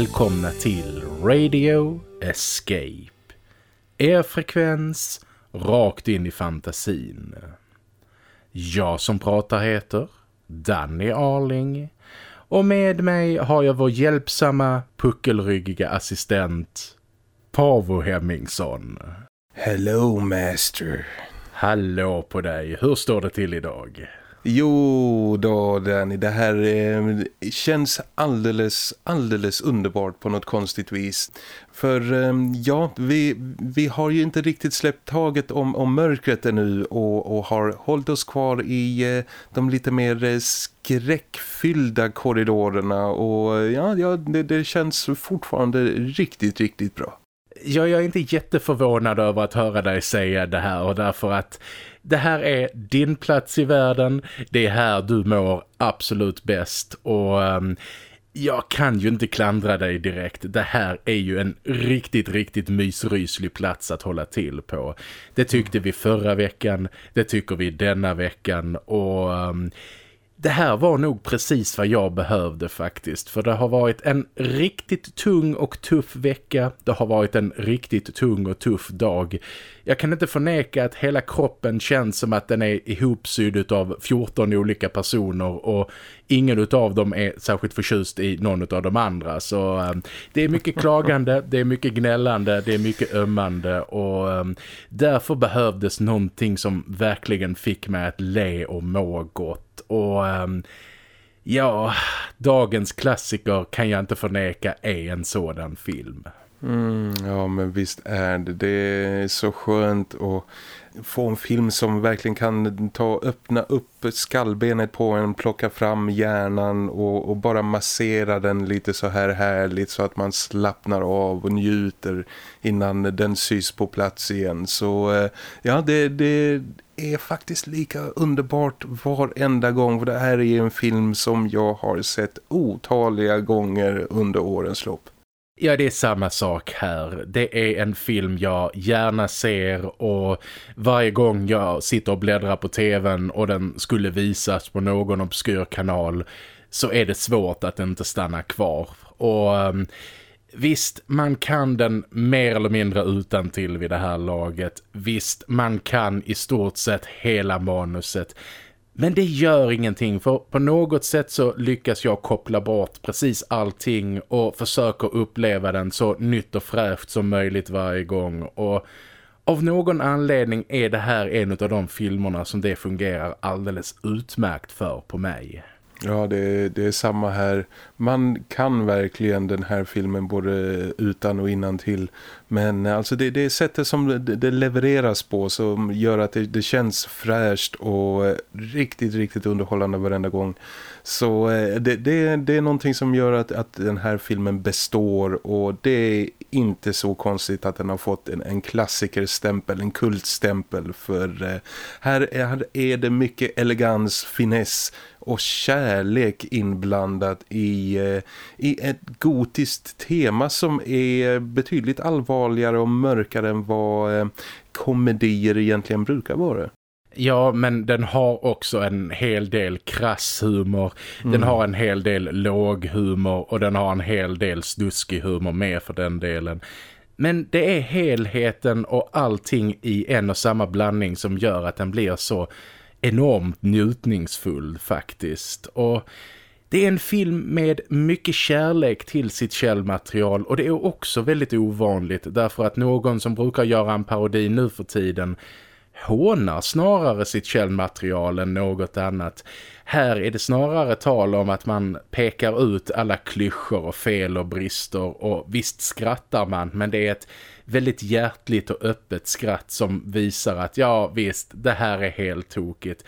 Välkomna till Radio Escape. Er frekvens rakt in i fantasin. Jag som pratar heter Danny Arling och med mig har jag vår hjälpsamma puckelryggiga assistent Pavo Hemmingsson. Hello master. Hallå på dig, hur står det till idag? Jo då Danny, det här eh, känns alldeles, alldeles underbart på något konstigt vis. För eh, ja, vi, vi har ju inte riktigt släppt taget om, om mörkret ännu och, och har hållit oss kvar i eh, de lite mer eh, skräckfyllda korridorerna och eh, ja, ja det, det känns fortfarande riktigt, riktigt bra. Ja, jag är inte jätteförvånad över att höra dig säga det här och därför att det här är din plats i världen. Det är här du mår absolut bäst och um, jag kan ju inte klandra dig direkt. Det här är ju en riktigt, riktigt mysryslig plats att hålla till på. Det tyckte vi förra veckan, det tycker vi denna veckan och... Um, det här var nog precis vad jag behövde faktiskt. För det har varit en riktigt tung och tuff vecka. Det har varit en riktigt tung och tuff dag. Jag kan inte förneka att hela kroppen känns som att den är ihopsydd av 14 olika personer och ingen av dem är särskilt förtjust i någon av de andra. Så um, det är mycket klagande, det är mycket gnällande, det är mycket ömmande och um, därför behövdes någonting som verkligen fick mig att le och må gott och um, ja, dagens klassiker kan jag inte förneka är en sådan film. Mm, ja men visst är det. Det är så skönt att få en film som verkligen kan ta öppna upp skallbenet på en, plocka fram hjärnan och, och, bara massera den lite så här härligt så att man slappnar av och njuter innan den sys på plats igen. Så eh, ja, det, det är faktiskt lika underbart varenda gång. För det här är en film som jag har sett otaliga gånger under årens lopp. Ja, det är samma sak här. Det är en film jag gärna ser och varje gång jag sitter och bläddrar på tvn och den skulle visas på någon obskyr kanal så är det svårt att inte stanna kvar. Och ehm, visst, man kan den mer eller mindre utan till vid det här laget. Visst, man kan i stort sett hela manuset. Men det gör ingenting för på något sätt så lyckas jag koppla bort precis allting och försöker uppleva den så nytt och fräscht som möjligt varje gång och av någon anledning är det här en av de filmerna som det fungerar alldeles utmärkt för på mig. Ja, det, det är samma här. Man kan verkligen den här filmen både utan och innan till. Men alltså det, det är sättet som det, det levereras på som gör att det, det känns fräscht och riktigt, riktigt underhållande varenda gång. Så eh, det, det, det är någonting som gör att, att den här filmen består och det är inte så konstigt att den har fått en, en klassikerstämpel, en kultstämpel för eh, här, är, här är det mycket elegans, finess och kärlek inblandat i, eh, i ett gotiskt tema som är betydligt allvarligare och mörkare än vad komedier egentligen brukar vara. Ja, men den har också en hel del krass humor. Mm. Den har en hel del låg humor och den har en hel del snuskig humor med för den delen. Men det är helheten och allting i en och samma blandning som gör att den blir så enormt njutningsfull faktiskt. Och det är en film med mycket kärlek till sitt källmaterial och det är också väldigt ovanligt därför att någon som brukar göra en parodi nu för tiden hånar snarare sitt källmaterial än något annat. Här är det snarare tal om att man pekar ut alla klyschor och fel och brister och visst skrattar man men det är ett väldigt hjärtligt och öppet skratt som visar att ja visst, det här är helt tokigt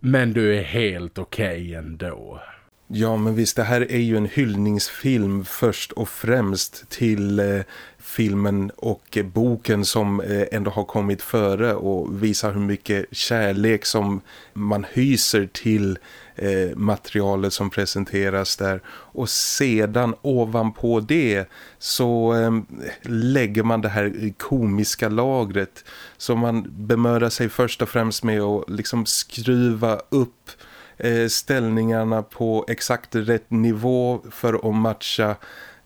men du är helt okej okay ändå. Ja men visst, det här är ju en hyllningsfilm först och främst till eh, filmen och boken som eh, ändå har kommit före och visar hur mycket kärlek som man hyser till eh, materialet som presenteras där. Och sedan ovanpå det så eh, lägger man det här komiska lagret som man bemödar sig först och främst med att liksom skruva upp eh, Eh, ställningarna på exakt rätt nivå för att matcha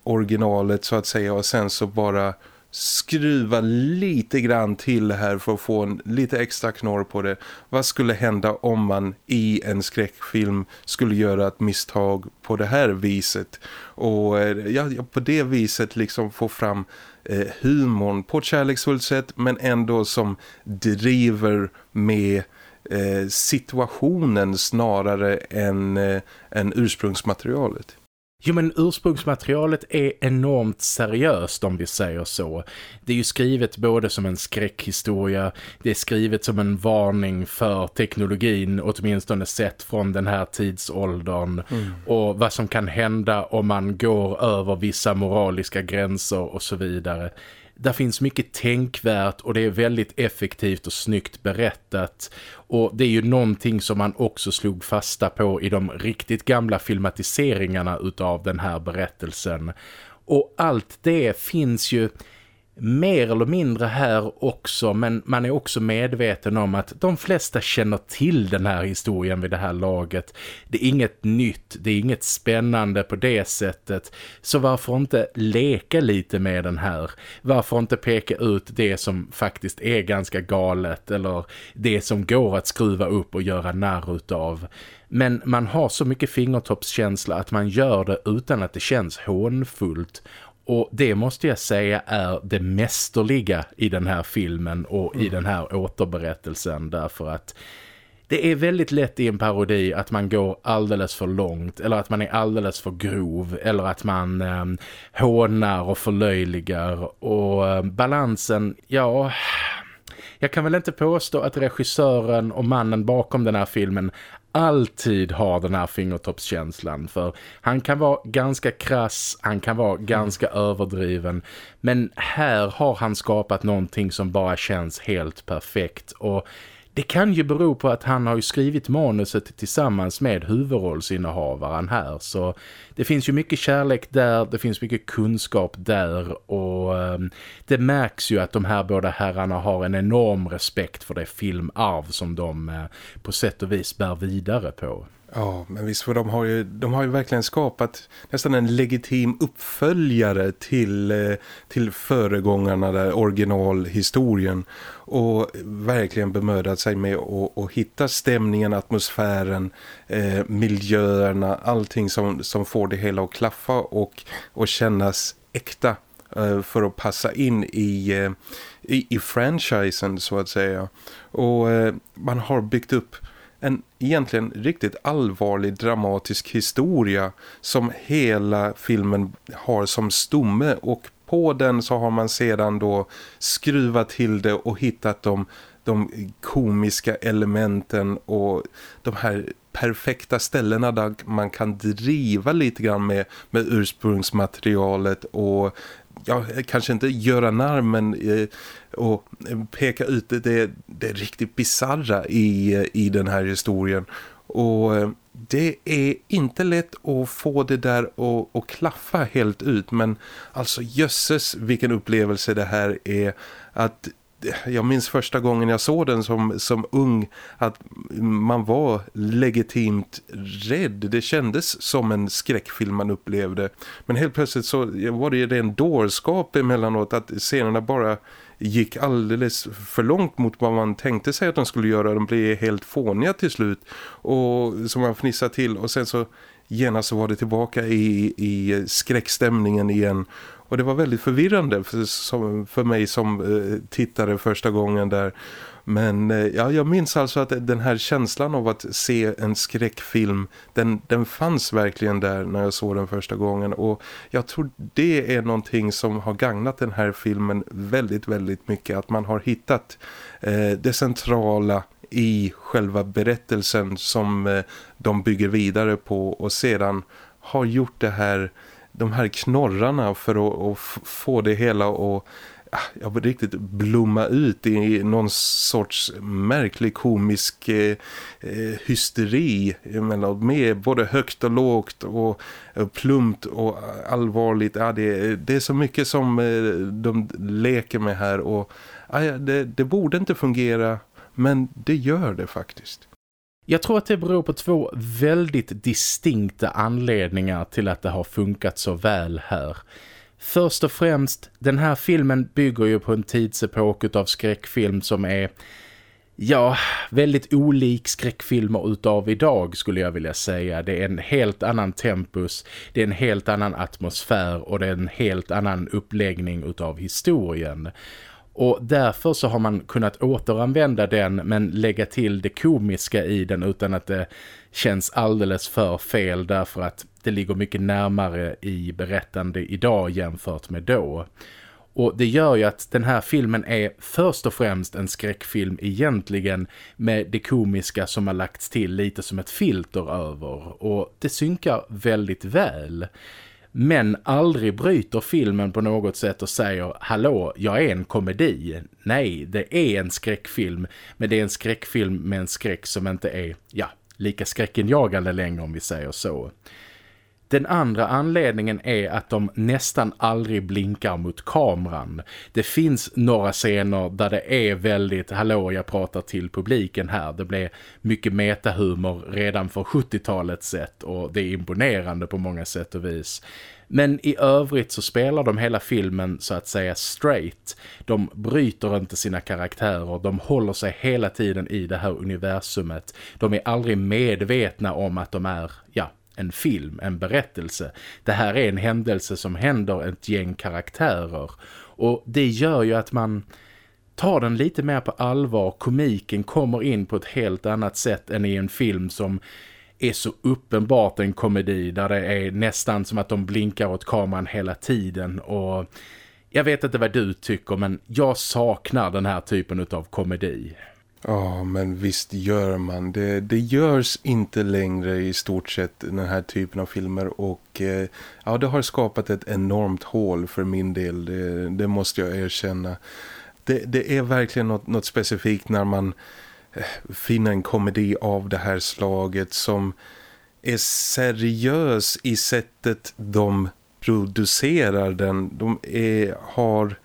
originalet så att säga och sen så bara skruva lite grann till här för att få en lite extra knorr på det. Vad skulle hända om man i en skräckfilm skulle göra ett misstag på det här viset? Och eh, ja, på det viset liksom få fram eh, humorn på ett kärleksfullt sätt men ändå som driver med eh, situationen snarare än, eh, än ursprungsmaterialet. Jo men ursprungsmaterialet är enormt seriöst om vi säger så. Det är ju skrivet både som en skräckhistoria, det är skrivet som en varning för teknologin åtminstone sett från den här tidsåldern mm. och vad som kan hända om man går över vissa moraliska gränser och så vidare där finns mycket tänkvärt och det är väldigt effektivt och snyggt berättat. Och det är ju någonting som man också slog fasta på i de riktigt gamla filmatiseringarna utav den här berättelsen. Och allt det finns ju mer eller mindre här också men man är också medveten om att de flesta känner till den här historien vid det här laget. Det är inget nytt, det är inget spännande på det sättet så varför inte leka lite med den här? Varför inte peka ut det som faktiskt är ganska galet eller det som går att skruva upp och göra narr utav? Men man har så mycket fingertoppskänsla att man gör det utan att det känns hånfullt och det måste jag säga är det mästerliga i den här filmen och mm. i den här återberättelsen därför att det är väldigt lätt i en parodi att man går alldeles för långt eller att man är alldeles för grov eller att man eh, hånar och förlöjligar och eh, balansen, ja... Jag kan väl inte påstå att regissören och mannen bakom den här filmen alltid har den här fingertoppskänslan för han kan vara ganska krass, han kan vara ganska mm. överdriven men här har han skapat någonting som bara känns helt perfekt och det kan ju bero på att han har ju skrivit manuset tillsammans med huvudrollsinnehavaren här så det finns ju mycket kärlek där, det finns mycket kunskap där och eh, det märks ju att de här båda herrarna har en enorm respekt för det filmarv som de eh, på sätt och vis bär vidare på. Ja, men visst för de har ju, de har ju verkligen skapat nästan en legitim uppföljare till, eh, till föregångarna där originalhistorien och verkligen bemödat sig med att, att hitta stämningen, atmosfären, eh, miljöerna, allting som, som får det hela att klaffa och, och kännas äkta eh, för att passa in i, eh, i, i franchisen så att säga. Och man har byggt upp en egentligen riktigt allvarlig dramatisk historia som hela filmen har som stomme. Och på den så har man sedan då skruvat till det och hittat de, de komiska elementen och de här perfekta ställena där man kan driva lite grann med, med ursprungsmaterialet och ja, eh, kanske inte göra narr men eh, och eh, peka ut det, det, riktigt bizarra i, eh, i den här historien. Och det är inte lätt att få det där att, att klaffa helt ut men alltså jösses vilken upplevelse det här är att jag minns första gången jag såg den som, som ung att man var legitimt rädd. Det kändes som en skräckfilm man upplevde. Men helt plötsligt så var det ju en dårskap emellanåt att scenerna bara gick alldeles för långt mot vad man tänkte sig att de skulle göra. De blev helt fåniga till slut och som man fnissade till och sen så genast så var det tillbaka i, i skräckstämningen igen och det var väldigt förvirrande för, som, för mig som eh, tittare första gången där. Men eh, ja, jag minns alltså att den här känslan av att se en skräckfilm, den, den fanns verkligen där när jag såg den första gången. Och jag tror det är någonting som har gagnat den här filmen väldigt, väldigt mycket. Att man har hittat eh, det centrala i själva berättelsen som eh, de bygger vidare på och sedan har gjort det här de här knorrarna för att, att få det hela att ah, ja, riktigt blomma ut i någon sorts märklig komisk eh, eh hysteri med både högt och lågt och, eh, plumpt och allvarligt. Ja, det, det är så mycket som eh, de leker med här och ah, ja, det, det borde inte fungera men det gör det faktiskt. Jag tror att det beror på två väldigt distinkta anledningar till att det har funkat så väl här. Först och främst, den här filmen bygger ju på en tidsepok av skräckfilm som är ja, väldigt olik skräckfilmer utav idag skulle jag vilja säga. Det är en helt annan tempus, det är en helt annan atmosfär och det är en helt annan uppläggning utav historien. Och därför så har man kunnat återanvända den men lägga till det komiska i den utan att det känns alldeles för fel därför att det ligger mycket närmare i berättande idag jämfört med då. Och det gör ju att den här filmen är först och främst en skräckfilm egentligen med det komiska som har lagts till lite som ett filter över. Och det synkar väldigt väl. Men aldrig bryter filmen på något sätt och säger Hallå, jag är en komedi. Nej, det är en skräckfilm. Men det är en skräckfilm med en skräck som inte är, ja, lika skräckenjagande längre om vi säger så. Den andra anledningen är att de nästan aldrig blinkar mot kameran. Det finns några scener där det är väldigt, hallå jag pratar till publiken här. Det blir mycket metahumor redan för 70-talets sätt och det är imponerande på många sätt och vis. Men i övrigt så spelar de hela filmen så att säga straight. De bryter inte sina karaktärer, de håller sig hela tiden i det här universumet. De är aldrig medvetna om att de är, ja, en film, en berättelse. Det här är en händelse som händer ett gäng karaktärer. Och det gör ju att man tar den lite mer på allvar. Komiken kommer in på ett helt annat sätt än i en film som är så uppenbart en komedi där det är nästan som att de blinkar åt kameran hela tiden och jag vet inte vad du tycker men jag saknar den här typen av komedi. Ja, men visst gör man. Det, det görs inte längre i stort sett den här typen av filmer och eh, ja, det har skapat ett enormt hål för min del. Det, det måste jag erkänna. Det, det är verkligen något, något specifikt när man eh, finner en komedi av det här slaget som är seriös i sättet de producerar den. De är, har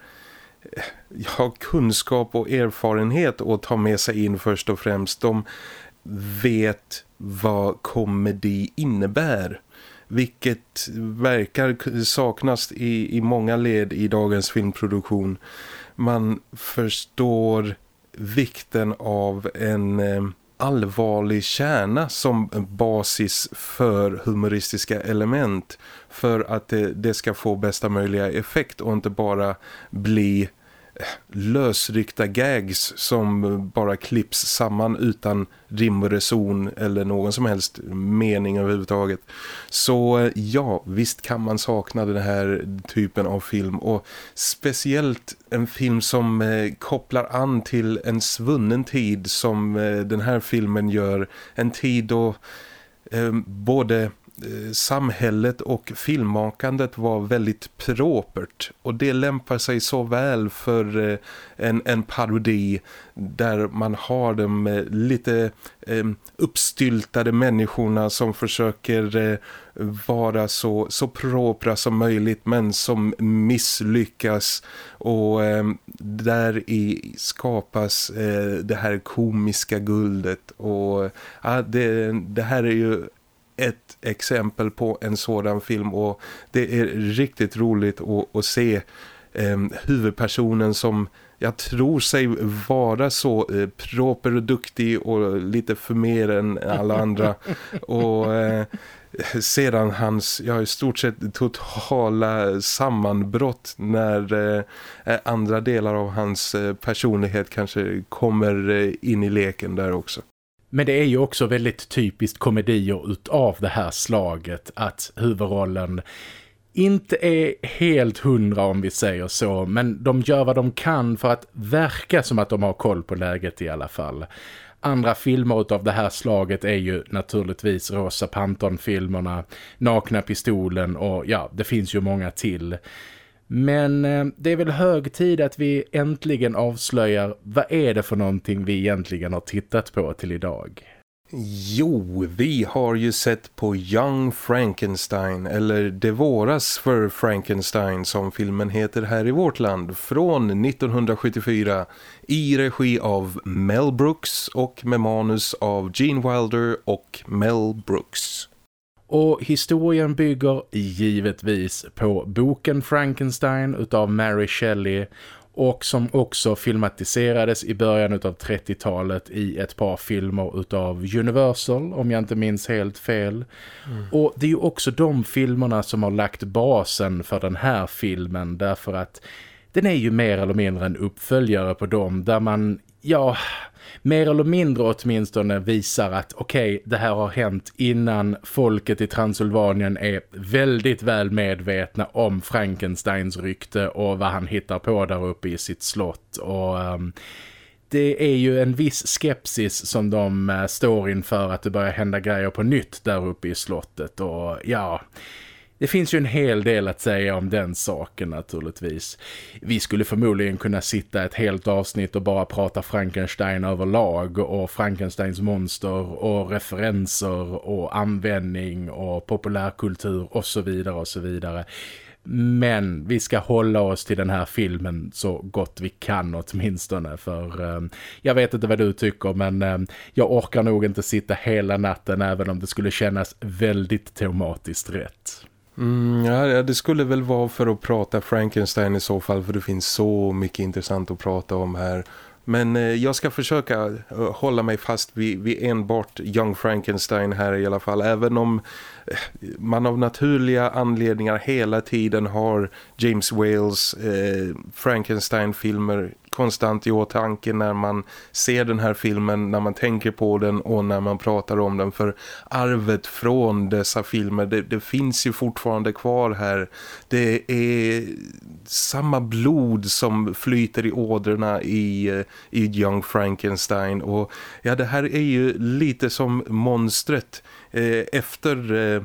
ja, kunskap och erfarenhet att ta med sig in först och främst. De vet vad komedi innebär. Vilket verkar saknas i, i många led i dagens filmproduktion. Man förstår vikten av en eh, allvarlig kärna som basis för humoristiska element för att det, det ska få bästa möjliga effekt och inte bara bli lösryckta gags som bara klipps samman utan rim och reson eller någon som helst mening överhuvudtaget. Så eh, ja, visst kan man sakna den här typen av film och speciellt en film som eh, kopplar an till en svunnen tid som eh, den här filmen gör. En tid då eh, både Eh, samhället och filmmakandet var väldigt propert. Och det lämpar sig så väl för eh, en, en parodi där man har de eh, lite uppstyltade människorna som försöker vara så, så propra som möjligt men som misslyckas. Och där i skapas det här komiska guldet. Och ja, det, det här är ju ett exempel på en sådan film och det är riktigt roligt att, att se eh, huvudpersonen som jag tror sig vara så eh, proper och duktig och lite för mer än alla andra och eh, sedan hans ja, i stort sett totala sammanbrott när eh, andra delar av hans eh, personlighet kanske kommer eh, in i leken där också. Men det är ju också väldigt typiskt komedier utav det här slaget att huvudrollen inte är helt hundra om vi säger så men de gör vad de kan för att verka som att de har koll på läget i alla fall. Andra filmer av det här slaget är ju naturligtvis Rosa Panton-filmerna, Nakna pistolen och ja, det finns ju många till. Men eh, det är väl hög tid att vi äntligen avslöjar vad är det för någonting vi egentligen har tittat på till idag. Jo, vi har ju sett på Young Frankenstein eller Det våras för Frankenstein som filmen heter här i vårt land från 1974 i regi av Mel Brooks och med manus av Gene Wilder och Mel Brooks. Och historien bygger givetvis på boken Frankenstein utav Mary Shelley och som också filmatiserades i början av 30-talet i ett par filmer utav Universal om jag inte minns helt fel. Mm. Och det är ju också de filmerna som har lagt basen för den här filmen därför att den är ju mer eller mindre en uppföljare på dem där man, ja mer eller mindre åtminstone visar att okej, okay, det här har hänt innan folket i Transylvanien är väldigt väl medvetna om Frankensteins rykte och vad han hittar på där uppe i sitt slott. Och... Um, det är ju en viss skepsis som de eh, står inför att det börjar hända grejer på nytt där uppe i slottet. Och ja, det finns ju en hel del att säga om den saken naturligtvis. Vi skulle förmodligen kunna sitta ett helt avsnitt och bara prata Frankenstein överlag och Frankensteins monster och referenser och användning och populärkultur och så vidare och så vidare. Men vi ska hålla oss till den här filmen så gott vi kan åtminstone för eh, jag vet inte vad du tycker men eh, jag orkar nog inte sitta hela natten även om det skulle kännas väldigt tematiskt rätt. Mm, ja, det skulle väl vara för att prata Frankenstein i så fall för det finns så mycket intressant att prata om här. Men eh, jag ska försöka eh, hålla mig fast vid, vid enbart Young Frankenstein här i alla fall. Även om man av naturliga anledningar hela tiden har James Wales eh, Frankenstein-filmer konstant i åtanke när man ser den här filmen, när man tänker på den och när man pratar om den. För arvet från dessa filmer, det, det finns ju fortfarande kvar här. Det är samma blod som flyter i ådrorna i, eh, i Young Frankenstein. Och ja, det här är ju lite som monstret eh, Eh, efter... Eh,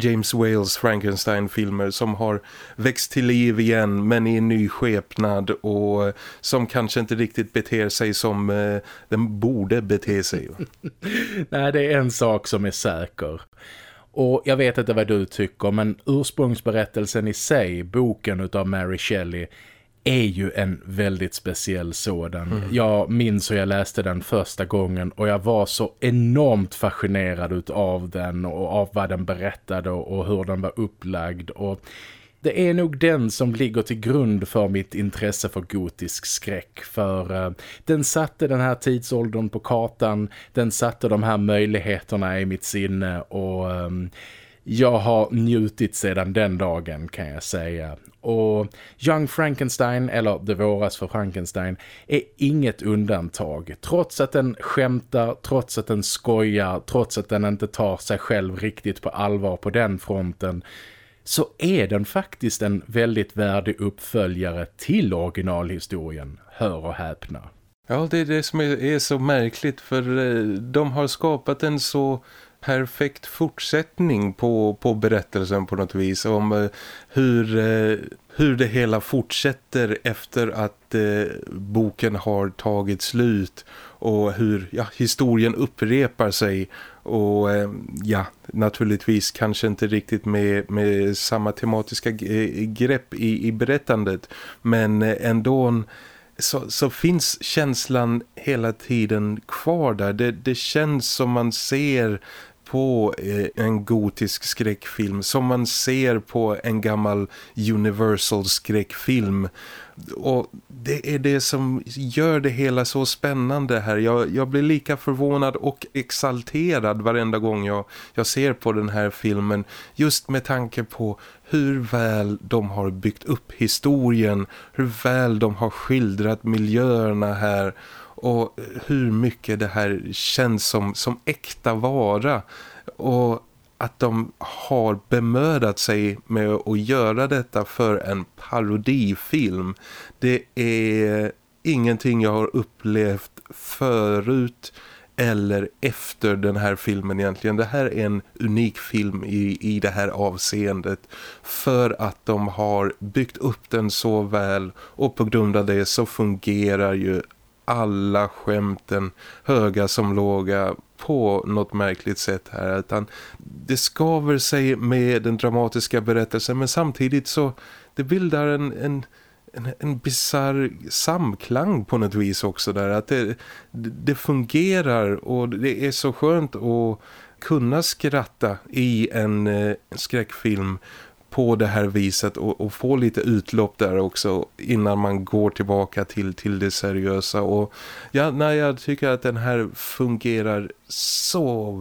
James Wales Frankenstein-filmer som har växt till liv igen men i en ny skepnad och eh, som kanske inte riktigt beter sig som eh, den borde bete sig. Nej, det är en sak som är säker. Och jag vet inte vad du tycker men ursprungsberättelsen i sig, boken av Mary Shelley är ju en väldigt speciell sådan. Mm. Jag minns hur jag läste den första gången och jag var så enormt fascinerad av den och av vad den berättade och hur den var upplagd och det är nog den som ligger till grund för mitt intresse för gotisk skräck. För uh, den satte den här tidsåldern på kartan. Den satte de här möjligheterna i mitt sinne. Och um, jag har njutit sedan den dagen kan jag säga. Och Young Frankenstein, eller Det våras för Frankenstein, är inget undantag. Trots att den skämtar, trots att den skojar, trots att den inte tar sig själv riktigt på allvar på den fronten så är den faktiskt en väldigt värdig uppföljare till originalhistorien, hör och häpna. Ja, det är det som är, är så märkligt för eh, de har skapat en så perfekt fortsättning på, på berättelsen på något vis om eh, hur, eh, hur det hela fortsätter efter att eh, boken har tagit slut och hur ja, historien upprepar sig och eh, ja, naturligtvis kanske inte riktigt med, med samma tematiska grepp i, i berättandet men eh, ändå så, så finns känslan hela tiden kvar där. Det, det känns som man ser på eh, en gotisk skräckfilm som man ser på en gammal Universal skräckfilm. Och det är det som gör det hela så spännande här. Jag, jag blir lika förvånad och exalterad varenda gång jag, jag ser på den här filmen. Just med tanke på hur väl de har byggt upp historien, hur väl de har skildrat miljöerna här och hur mycket det här känns som, som äkta vara och att de har bemödat sig med att göra detta för en parodifilm. Det är ingenting jag har upplevt förut eller efter den här filmen egentligen. Det här är en unik film i, i det här avseendet för att de har byggt upp den så väl och på grund av det så fungerar ju alla skämten, höga som låga, på något märkligt sätt här utan det skaver sig med den dramatiska berättelsen men samtidigt så det bildar en, en en, en bizarr samklang på något vis också där. Att det, det fungerar och det är så skönt att kunna skratta i en, en skräckfilm på det här viset och, och, få lite utlopp där också innan man går tillbaka till, till det seriösa och ja, nej, jag tycker att den här fungerar så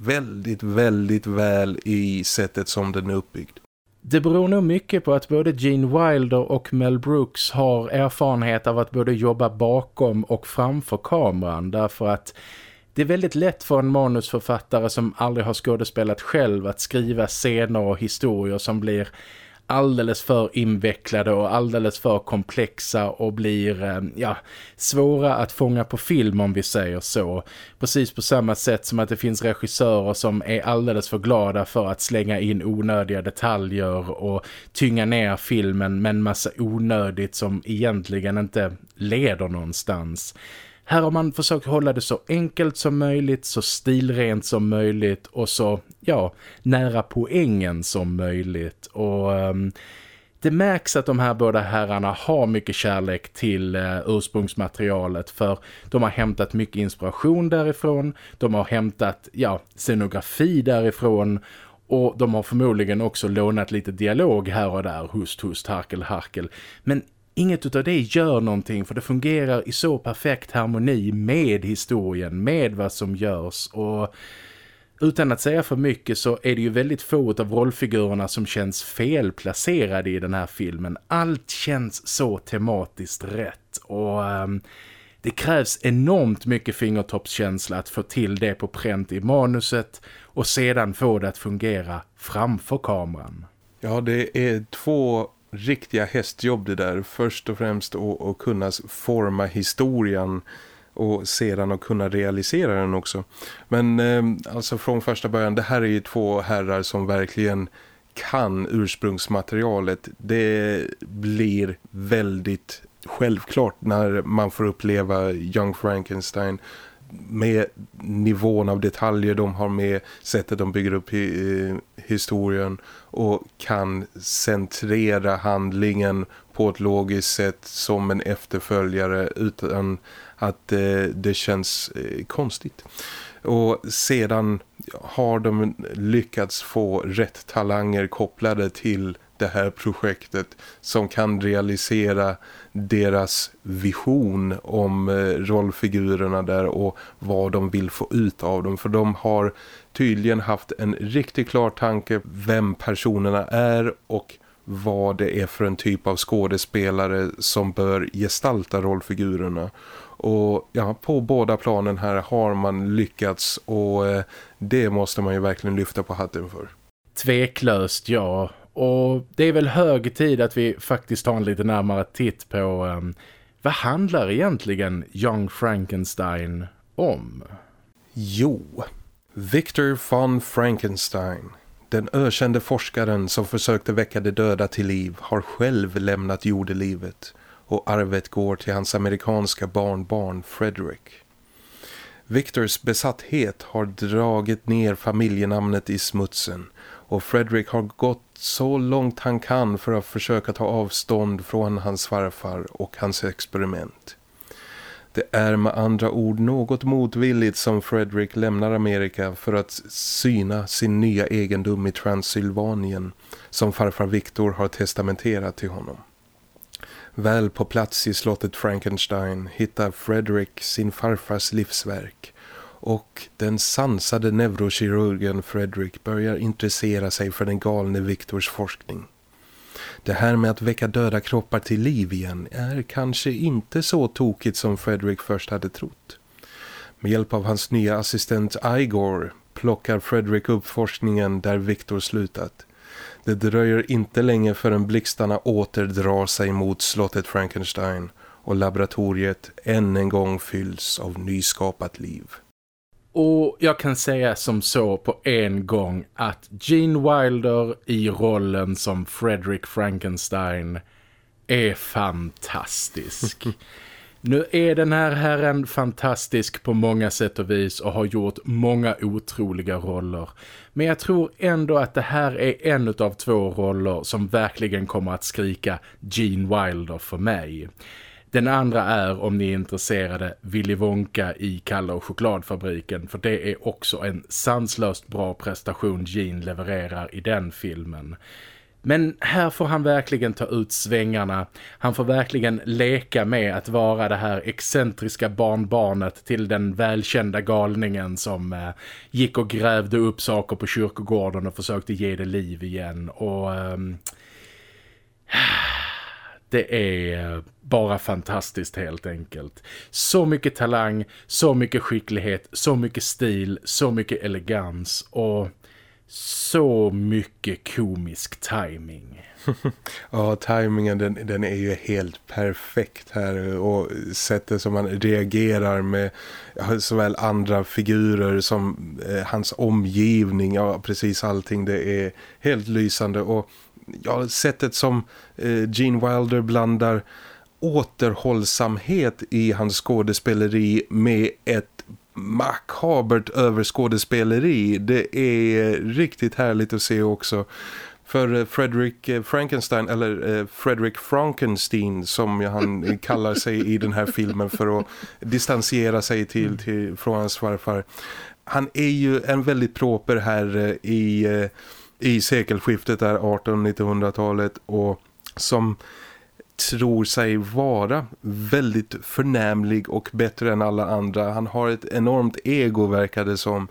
väldigt, väldigt väl i sättet som den är uppbyggd. Det beror nog mycket på att både Gene Wilder och Mel Brooks har erfarenhet av att både jobba bakom och framför kameran därför att det är väldigt lätt för en manusförfattare som aldrig har skådespelat själv att skriva scener och historier som blir alldeles för invecklade och alldeles för komplexa och blir eh, ja, svåra att fånga på film om vi säger så. Precis på samma sätt som att det finns regissörer som är alldeles för glada för att slänga in onödiga detaljer och tynga ner filmen med en massa onödigt som egentligen inte leder någonstans. Här har man försökt hålla det så enkelt som möjligt, så stilrent som möjligt och så, ja, nära poängen som möjligt. Och um, det märks att de här båda herrarna har mycket kärlek till uh, ursprungsmaterialet för de har hämtat mycket inspiration därifrån, de har hämtat, ja, scenografi därifrån och de har förmodligen också lånat lite dialog här och där, hust, hust, harkel, harkel. Men inget av det gör någonting för det fungerar i så perfekt harmoni med historien, med vad som görs och utan att säga för mycket så är det ju väldigt få av rollfigurerna som känns felplacerade i den här filmen. Allt känns så tematiskt rätt och um, det krävs enormt mycket fingertoppskänsla att få till det på pränt i manuset och sedan få det att fungera framför kameran. Ja, det är två riktiga hästjobb det där. Först och främst att, att kunna forma historien och sedan att kunna realisera den också. Men eh, alltså från första början, det här är ju två herrar som verkligen kan ursprungsmaterialet. Det blir väldigt självklart när man får uppleva Young Frankenstein med nivån av detaljer de har med, sättet de bygger upp i, eh, historien och kan centrera handlingen på ett logiskt sätt som en efterföljare utan att eh, det känns eh, konstigt. Och sedan har de lyckats få rätt talanger kopplade till det här projektet som kan realisera deras vision om eh, rollfigurerna där och vad de vill få ut av dem. För de har tydligen haft en riktigt klar tanke vem personerna är och vad det är för en typ av skådespelare som bör gestalta rollfigurerna. Och ja, på båda planen här har man lyckats och eh, det måste man ju verkligen lyfta på hatten för. Tveklöst, ja. Och det är väl hög tid att vi faktiskt tar en lite närmare titt på um, vad handlar egentligen Young Frankenstein om? Jo, Victor von Frankenstein, den ökände forskaren som försökte väcka de döda till liv, har själv lämnat jordelivet och arvet går till hans amerikanska barnbarn Frederick. Victors besatthet har dragit ner familjenamnet i smutsen och Frederick har gått så långt han kan för att försöka ta avstånd från hans farfar och hans experiment. Det är med andra ord något motvilligt som Frederick lämnar Amerika för att syna sin nya egendom i Transylvanien som farfar Victor har testamenterat till honom. Väl på plats i slottet Frankenstein hittar Frederick sin farfars livsverk och den sansade neurokirurgen Frederick börjar intressera sig för den galne Victors forskning. Det här med att väcka döda kroppar till liv igen är kanske inte så tokigt som Frederick först hade trott. Med hjälp av hans nya assistent Igor plockar Frederick upp forskningen där Victor slutat. Det dröjer inte länge förrän blixtarna återdrar sig mot slottet Frankenstein och laboratoriet än en gång fylls av nyskapat liv. Och jag kan säga som så på en gång att Gene Wilder i rollen som Frederick Frankenstein är fantastisk. Nu är den här herren fantastisk på många sätt och vis och har gjort många otroliga roller. Men jag tror ändå att det här är en av två roller som verkligen kommer att skrika Gene Wilder för mig. Den andra är, om ni är intresserade, Willy Wonka i Kalle och chokladfabriken. För det är också en sanslöst bra prestation Gene levererar i den filmen. Men här får han verkligen ta ut svängarna. Han får verkligen leka med att vara det här excentriska barnbarnet till den välkända galningen som eh, gick och grävde upp saker på kyrkogården och försökte ge det liv igen. Och... Eh, det är eh, bara fantastiskt helt enkelt. Så mycket talang, så mycket skicklighet, så mycket stil, så mycket elegans och så mycket komisk timing. ja, tajmingen den, den är ju helt perfekt här och sättet som man reagerar med såväl andra figurer som eh, hans omgivning, ja precis allting det är helt lysande och ja, sättet som eh, Gene Wilder blandar återhållsamhet i hans skådespeleri med ett makabert överskådespeleri. Det är riktigt härligt att se också. För eh, Frederick eh, Frankenstein, eller eh, Frederick Frankenstein som han kallar sig i den här filmen för att distansera sig till, till från hans farfar. Han är ju en väldigt proper herre i, i sekelskiftet där 1800-1900-talet och som tror sig vara väldigt förnämlig och bättre än alla andra. Han har ett enormt ego verkar det som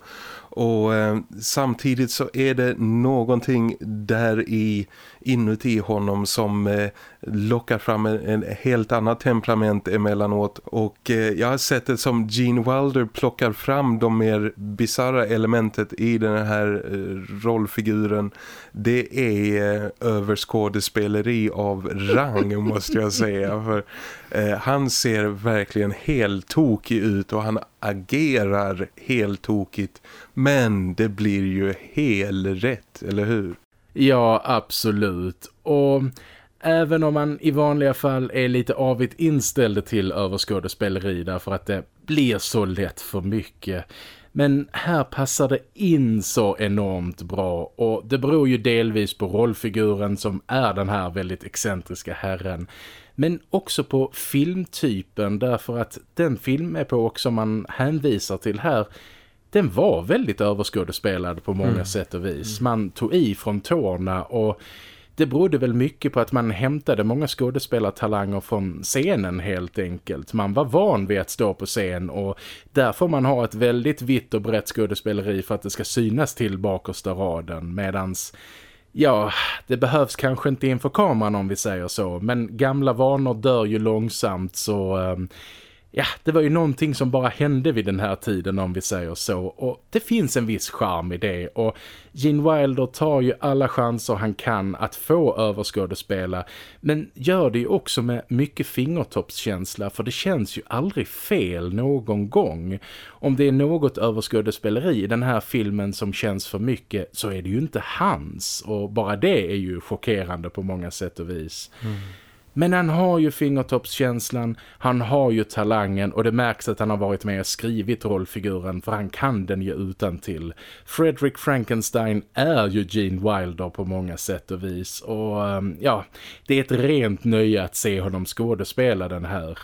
och eh, samtidigt så är det någonting där i inuti honom som eh, lockar fram en, en, helt annat temperament emellanåt. Och eh, jag har sett det som Gene Wilder plockar fram de mer bizarra elementet i den här eh, rollfiguren. Det är överskådespeleri av rang måste jag säga. För eh, han ser verkligen helt tokig ut och han agerar helt tokigt. Men det blir ju helt rätt, eller hur? Ja, absolut. Och även om man i vanliga fall är lite avigt inställd till överskådespeleri därför att det blir så lätt för mycket. Men här passar det in så enormt bra och det beror ju delvis på rollfiguren som är den här väldigt excentriska herren. Men också på filmtypen därför att den filmepok som man hänvisar till här den var väldigt överskådespelad på många mm. sätt och vis. Mm. Man tog i från tårna och det berodde väl mycket på att man hämtade många skådespelartalanger från scenen helt enkelt. Man var van vid att stå på scen och där får man ha ett väldigt vitt och brett skådespeleri för att det ska synas till bakersta raden. Medans, ja, det behövs kanske inte inför kameran om vi säger så. Men gamla vanor dör ju långsamt så... Ja, det var ju någonting som bara hände vid den här tiden om vi säger så. Och det finns en viss charm i det. Och Gene Wilder tar ju alla chanser han kan att få överskådespela. Men gör det ju också med mycket fingertoppskänsla. För det känns ju aldrig fel någon gång. Om det är något överskådespeleri i den här filmen som känns för mycket så är det ju inte hans. Och bara det är ju chockerande på många sätt och vis. Mm. Men han har ju fingertoppskänslan, han har ju talangen och det märks att han har varit med och skrivit rollfiguren för han kan den ju utan till. Frederick Frankenstein är ju Gene Wilder på många sätt och vis och ehm, ja, det är ett rent nöje att se honom skådespela den här.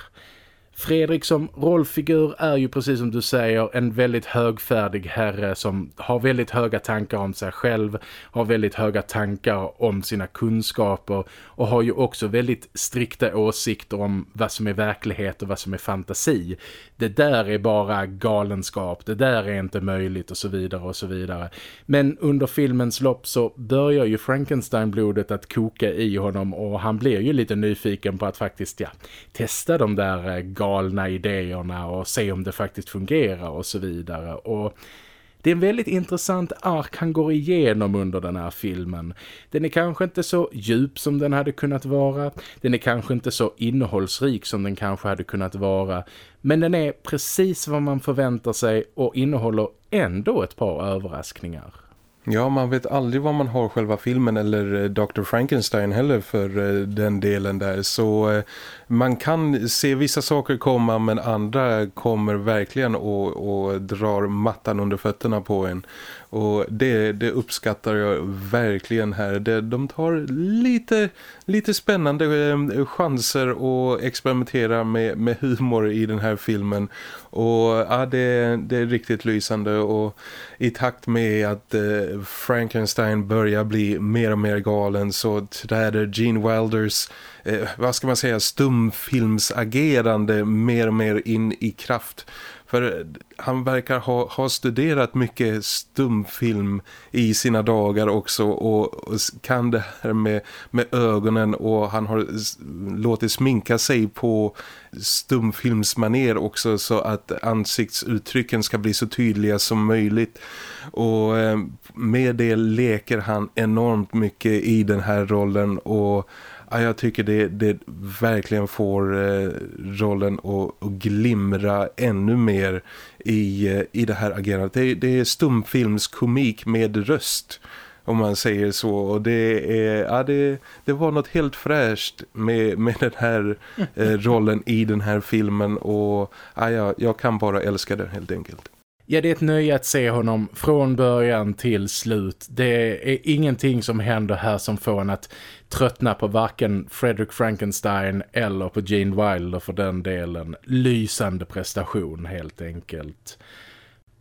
Fredrik som rollfigur är ju precis som du säger en väldigt högfärdig herre som har väldigt höga tankar om sig själv, har väldigt höga tankar om sina kunskaper och har ju också väldigt strikta åsikter om vad som är verklighet och vad som är fantasi. Det där är bara galenskap, det där är inte möjligt och så vidare och så vidare. Men under filmens lopp så börjar ju Frankenstein-blodet att koka i honom och han blir ju lite nyfiken på att faktiskt ja, testa de där galenskaperna galna idéerna och se om det faktiskt fungerar och så vidare. Och det är en väldigt intressant ark han går igenom under den här filmen. Den är kanske inte så djup som den hade kunnat vara. Den är kanske inte så innehållsrik som den kanske hade kunnat vara. Men den är precis vad man förväntar sig och innehåller ändå ett par överraskningar. Ja, man vet aldrig vad man har själva filmen eller eh, Dr. Frankenstein heller för eh, den delen där. Så eh, man kan se vissa saker komma men andra kommer verkligen och, och drar mattan under fötterna på en. Och det, det uppskattar jag verkligen här. Det, de tar lite, lite spännande eh, chanser att experimentera med, med humor i den här filmen. Och ja, det, det är riktigt lysande och i takt med att eh, Frankenstein börjar bli mer och mer galen så träder Gene Wilders eh, vad ska man säga stumfilmsagerande mer och mer in i kraft för han verkar ha, ha studerat mycket stumfilm i sina dagar också och, och kan det här med, med ögonen och han har låtit sminka sig på stumfilmsmaner också så att ansiktsuttrycken ska bli så tydliga som möjligt. Och eh, med det leker han enormt mycket i den här rollen och Ja, jag tycker det, det verkligen får eh, rollen att, att glimra ännu mer i, eh, i det här agerandet. Det, det är stumfilmskomik med röst om man säger så. Och det, är, ja, det, det var något helt fräscht med, med den här eh, rollen i den här filmen och ja, jag, jag kan bara älska det helt enkelt. Ja, det är ett nöje att se honom från början till slut. Det är ingenting som händer här som får en att tröttna på varken Frederick Frankenstein eller på Gene Wilder för den delen. Lysande prestation helt enkelt.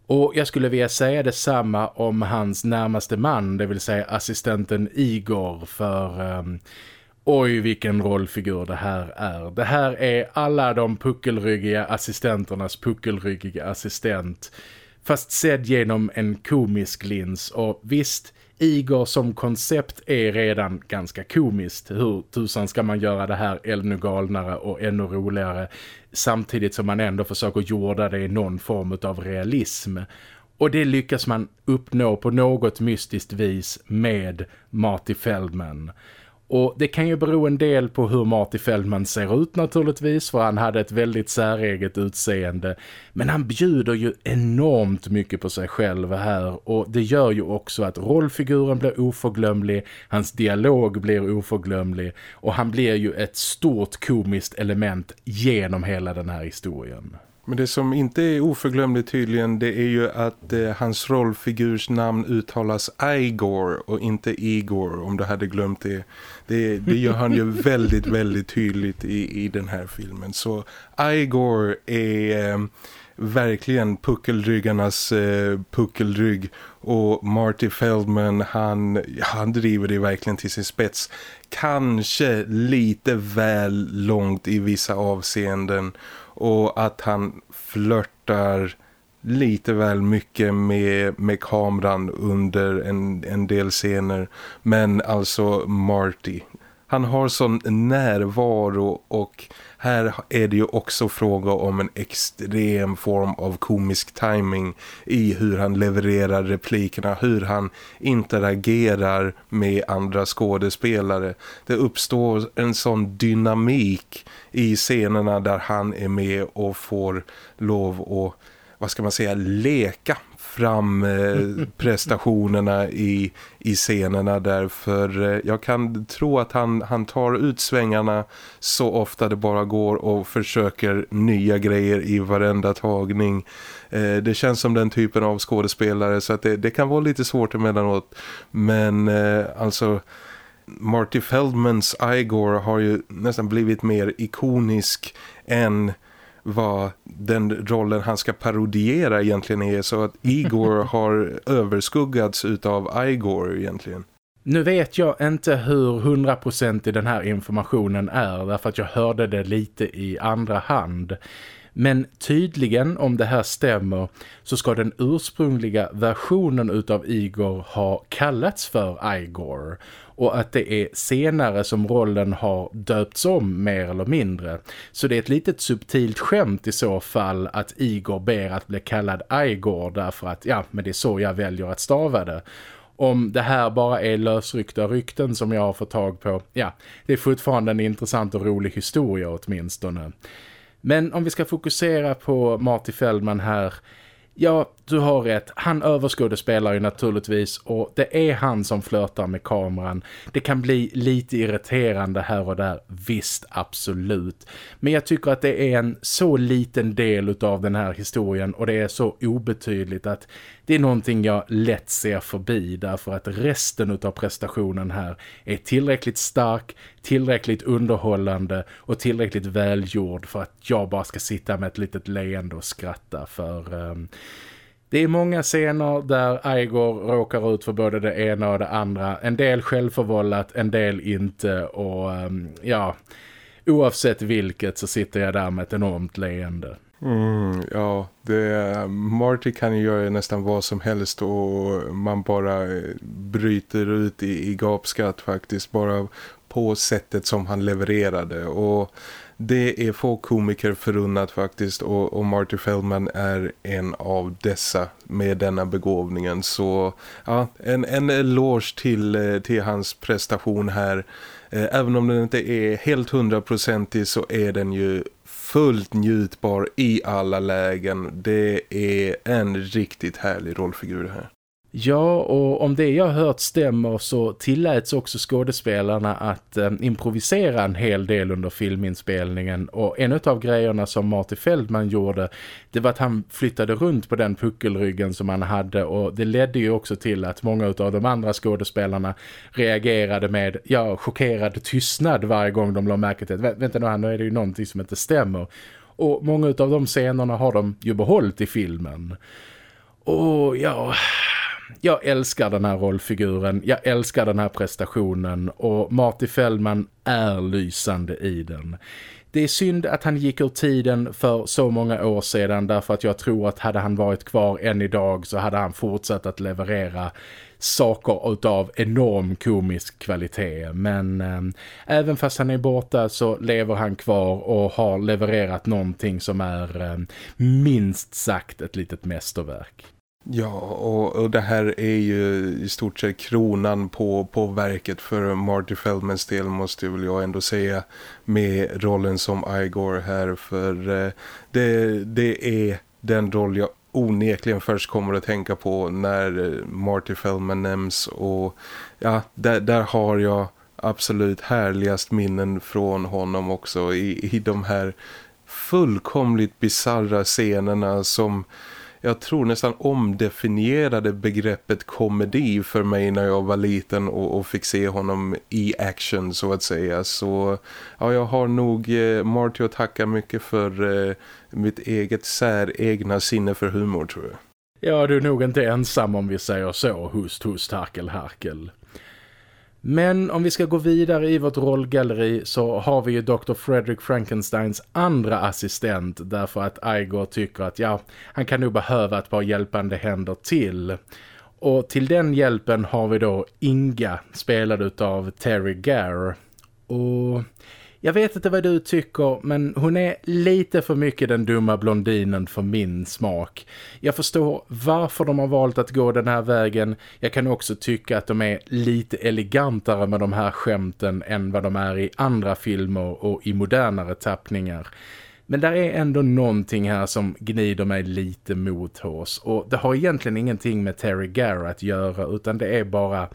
Och jag skulle vilja säga detsamma om hans närmaste man, det vill säga assistenten Igor för... Um, oj vilken rollfigur det här är. Det här är alla de puckelryggiga assistenternas puckelryggiga assistent fast sedd genom en komisk lins och visst, Igor som koncept är redan ganska komiskt. Hur tusan ska man göra det här ännu galnare och ännu roligare samtidigt som man ändå försöker jorda det i någon form av realism. Och det lyckas man uppnå på något mystiskt vis med Marty Feldman. Och det kan ju bero en del på hur Marty Feldman ser ut naturligtvis för han hade ett väldigt säreget utseende. Men han bjuder ju enormt mycket på sig själv här och det gör ju också att rollfiguren blir oförglömlig, hans dialog blir oförglömlig och han blir ju ett stort komiskt element genom hela den här historien. Men det som inte är oförglömligt tydligen det är ju att eh, hans rollfigurs namn uttalas Igor och inte Igor om du hade glömt det. Det, det gör han ju väldigt, väldigt tydligt i, i den här filmen. Så Igor är eh, verkligen puckelryggarnas eh, puckelrygg och Marty Feldman han, han driver det verkligen till sin spets. Kanske lite väl långt i vissa avseenden och att han flörtar lite väl mycket med, med kameran under en, en del scener. Men alltså Marty. Han har sån närvaro och här är det ju också fråga om en extrem form av komisk timing i hur han levererar replikerna, hur han interagerar med andra skådespelare. Det uppstår en sån dynamik i scenerna där han är med och får lov att vad ska man säga, leka fram eh, prestationerna i, i scenerna där för eh, jag kan tro att han, han tar ut svängarna så ofta det bara går och försöker nya grejer i varenda tagning. Eh, det känns som den typen av skådespelare så att det, det kan vara lite svårt emellanåt men alltså Marty Feldmans Igor har ju nästan blivit mer ikonisk än vad den rollen han ska parodiera egentligen är så att Igor har överskuggats utav Igor egentligen. Nu vet jag inte hur 100% i den här informationen är därför att jag hörde det lite i andra hand. Men tydligen, om det här stämmer, så ska den ursprungliga versionen utav Igor ha kallats för Igor och att det är senare som rollen har döpts om mer eller mindre. Så det är ett litet subtilt skämt i så fall att Igor ber att bli kallad Igor därför att ja, men det är så jag väljer att stava det. Om det här bara är lösryckta rykten som jag har fått tag på, ja, det är fortfarande en intressant och rolig historia åtminstone. Men om vi ska fokusera på Marty Feldman här, ja, du har rätt. Han överskådespelar ju naturligtvis och det är han som flörtar med kameran. Det kan bli lite irriterande här och där, visst, absolut. Men jag tycker att det är en så liten del av den här historien och det är så obetydligt att det är någonting jag lätt ser förbi därför att resten av prestationen här är tillräckligt stark, tillräckligt underhållande och tillräckligt välgjord för att jag bara ska sitta med ett litet leende och skratta för... Um, det är många scener där Igor råkar ut för både det ena och det andra. En del självförvållat, en del inte. Och um, ja, oavsett vilket så sitter jag där med ett enormt leende. Mm, ja, det, Marty kan ju göra nästan vad som helst och man bara eh, bryter ut i, i gapskatt faktiskt bara på sättet som han levererade och det är få komiker förunnat faktiskt och, och Marty Feldman är en av dessa med denna begåvningen. Så ja, en, en eloge till, eh, till hans prestation här. Eh, även om den inte är helt hundraprocentig så är den ju fullt njutbar i alla lägen. Det är en riktigt härlig rollfigur här. Ja, och om det jag hört stämmer så tilläts också skådespelarna att eh, improvisera en hel del under filminspelningen. Och en av grejerna som Marty Feldman gjorde, det var att han flyttade runt på den puckelryggen som han hade. Och det ledde ju också till att många av de andra skådespelarna reagerade med, ja, chockerad tystnad varje gång de la märke till att, vänta nu, nu är det ju någonting som inte stämmer. Och många av de scenerna har de ju behållit i filmen. Och ja jag älskar den här rollfiguren, jag älskar den här prestationen och Marty Feldman är lysande i den. Det är synd att han gick ur tiden för så många år sedan därför att jag tror att hade han varit kvar än idag så hade han fortsatt att leverera saker av enorm komisk kvalitet. Men eh, även fast han är borta så lever han kvar och har levererat någonting som är eh, minst sagt ett litet mästerverk. Ja, och, och det här är ju i stort sett kronan på, på verket. För Marty Feldmans del måste väl jag ändå säga med rollen som Igor här. För eh, det, det är den roll jag onekligen först kommer att tänka på när eh, Marty Feldman nämns. Och ja, där, där har jag absolut härligast minnen från honom också i, i de här fullkomligt bizarra scenerna som jag tror nästan omdefinierade begreppet komedi för mig när jag var liten och, och, fick se honom i action så att säga. Så ja, jag har nog eh, Marty att tacka mycket för eh, mitt eget säregna sinne för humor tror jag. Ja, du är nog inte ensam om vi säger så. Hust, hust, harkel, harkel. Men om vi ska gå vidare i vårt rollgalleri så har vi ju Dr. Frederick Frankensteins andra assistent därför att Igor tycker att ja, han kan nog behöva ett par hjälpande händer till. Och till den hjälpen har vi då Inga spelad av Terry Gare. Och jag vet inte vad du tycker men hon är lite för mycket den dumma blondinen för min smak. Jag förstår varför de har valt att gå den här vägen. Jag kan också tycka att de är lite elegantare med de här skämten än vad de är i andra filmer och i modernare tappningar. Men där är ändå någonting här som gnider mig lite mot hos. Och det har egentligen ingenting med Terry Garr att göra utan det är bara,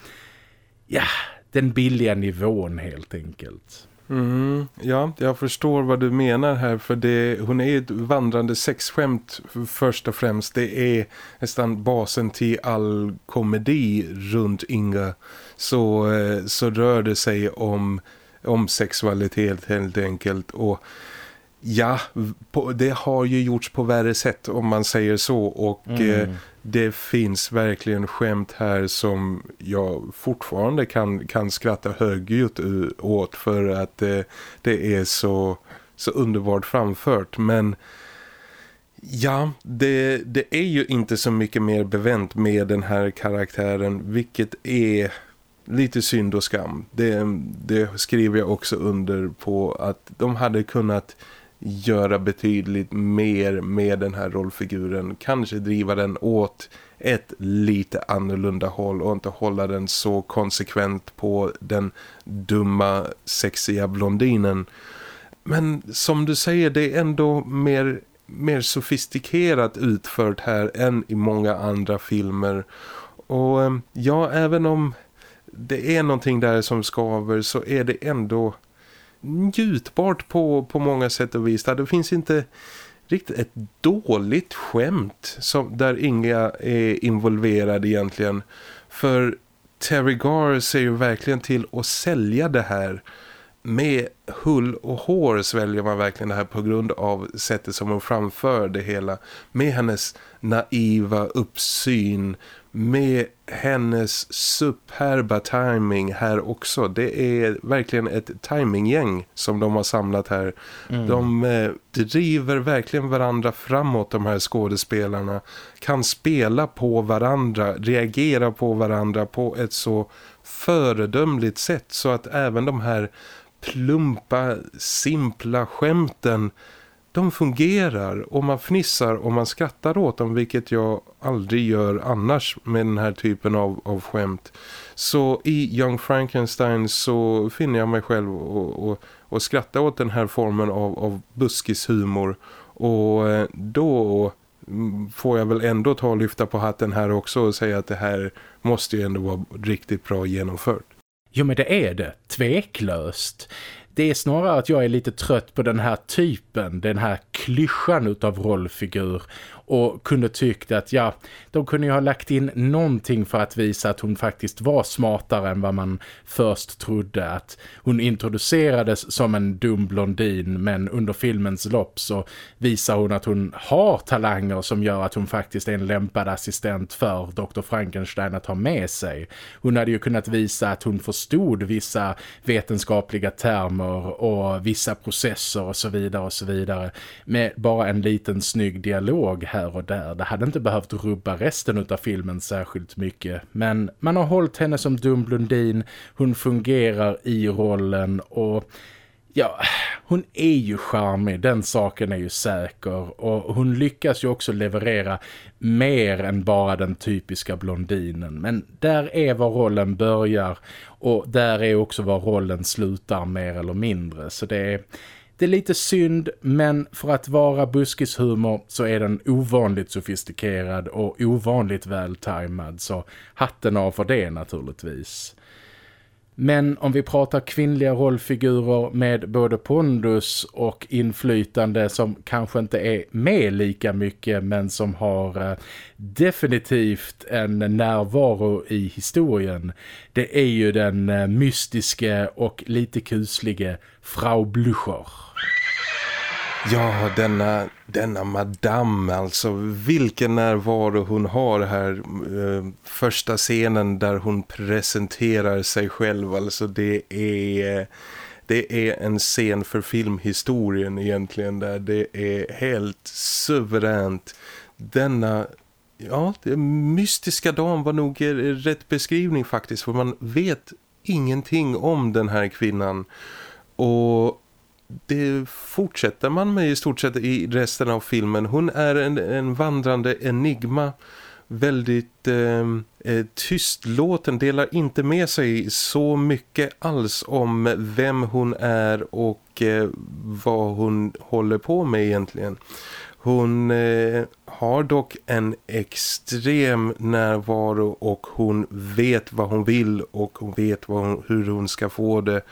ja, den billiga nivån helt enkelt. Mm, ja, jag förstår vad du menar här för det, hon är ett vandrande sexskämt först och främst. Det är nästan basen till all komedi runt Inga. Så, eh, så rör det sig om, om sexualitet helt enkelt och Ja, det har ju gjorts på värre sätt om man säger så och mm. eh, det finns verkligen skämt här som jag fortfarande kan, kan skratta högljutt åt för att det, det är så, så underbart framfört men ja, det, det är ju inte så mycket mer bevänt med den här karaktären vilket är lite synd och skam. Det, det skriver jag också under på att de hade kunnat göra betydligt mer med den här rollfiguren. Kanske driva den åt ett lite annorlunda håll och inte hålla den så konsekvent på den dumma, sexiga blondinen. Men som du säger, det är ändå mer mer sofistikerat utfört här än i många andra filmer. Och eh, ja, även om det är någonting där som skaver så är det ändå njutbart på, på många sätt och vis. Det finns inte riktigt ett dåligt skämt som, där inga är involverade egentligen. För Terry Gar ser ju verkligen till att sälja det här med hull och hår sväljer man verkligen det här på grund av sättet som hon framför det hela. Med hennes naiva uppsyn, med hennes superba timing här också. Det är verkligen ett timinggäng som de har samlat här. Mm. De eh, driver verkligen varandra framåt de här skådespelarna. Kan spela på varandra, reagera på varandra på ett så föredömligt sätt så att även de här plumpa, simpla skämten de fungerar och man fnissar och man skrattar åt dem vilket jag aldrig gör annars med den här typen av, av skämt. Så i Young Frankenstein så finner jag mig själv och, och, och skratta åt den här formen av, av buskishumor och eh, då får jag väl ändå ta och lyfta på hatten här också och säga att det här måste ju ändå vara riktigt bra genomfört. Jo men det är det, tveklöst. Det är snarare att jag är lite trött på den här typen, den här klyschan utav rollfigur och kunde tyckt att ja, de kunde ju ha lagt in någonting för att visa att hon faktiskt var smartare än vad man först trodde. Att hon introducerades som en dum blondin men under filmens lopp så visar hon att hon har talanger som gör att hon faktiskt är en lämpad assistent för Dr. Frankenstein att ha med sig. Hon hade ju kunnat visa att hon förstod vissa vetenskapliga termer och vissa processer och så vidare och så vidare med bara en liten snygg dialog här och där. Det hade inte behövt rubba resten av filmen särskilt mycket. Men man har hållit henne som dum blondin. Hon fungerar i rollen och... Ja, hon är ju charmig, den saken är ju säker och hon lyckas ju också leverera mer än bara den typiska blondinen. Men där är var rollen börjar och där är också var rollen slutar mer eller mindre. Så det är, det är lite synd men för att vara buskishumor så är den ovanligt sofistikerad och ovanligt vältajmad så hatten av för det naturligtvis. Men om vi pratar kvinnliga rollfigurer med både pondus och inflytande som kanske inte är med lika mycket men som har eh, definitivt en närvaro i historien. Det är ju den eh, och lite kuslige Frau Blücher. Ja, denna, denna madame alltså. Vilken närvaro hon har här. Eh, första scenen där hon presenterar sig själv. Alltså det är... Det är en scen för filmhistorien egentligen där det är helt suveränt. Denna ja, det mystiska dam var nog rätt beskrivning faktiskt för man vet ingenting om den här kvinnan. Och det fortsätter man med i stort sett i resten av filmen. Hon är en, en vandrande enigma väldigt ehm, eh, tystlåten, delar inte med sig så mycket alls om vem hon är och eh, vad hon håller på med egentligen. Hon eh, har dock en extrem närvaro och hon vet vad hon vill och hon vet hon, hur hon ska få det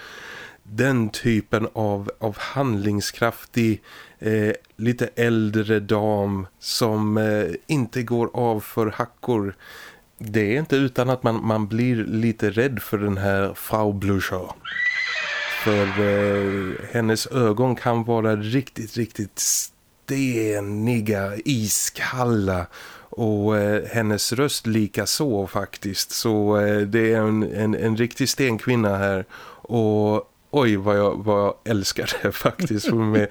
den typen av, av handlingskraftig eh, lite äldre dam som eh, inte går av för hackor. Det är inte utan att man, man blir lite rädd för den här Frau Blucher. För eh, hennes ögon kan vara riktigt, riktigt steniga, iskalla och eh, hennes röst lika så faktiskt. Så eh, det är en, en, en riktig stenkvinna här och oj vad jag, vad jag älskar det faktiskt med,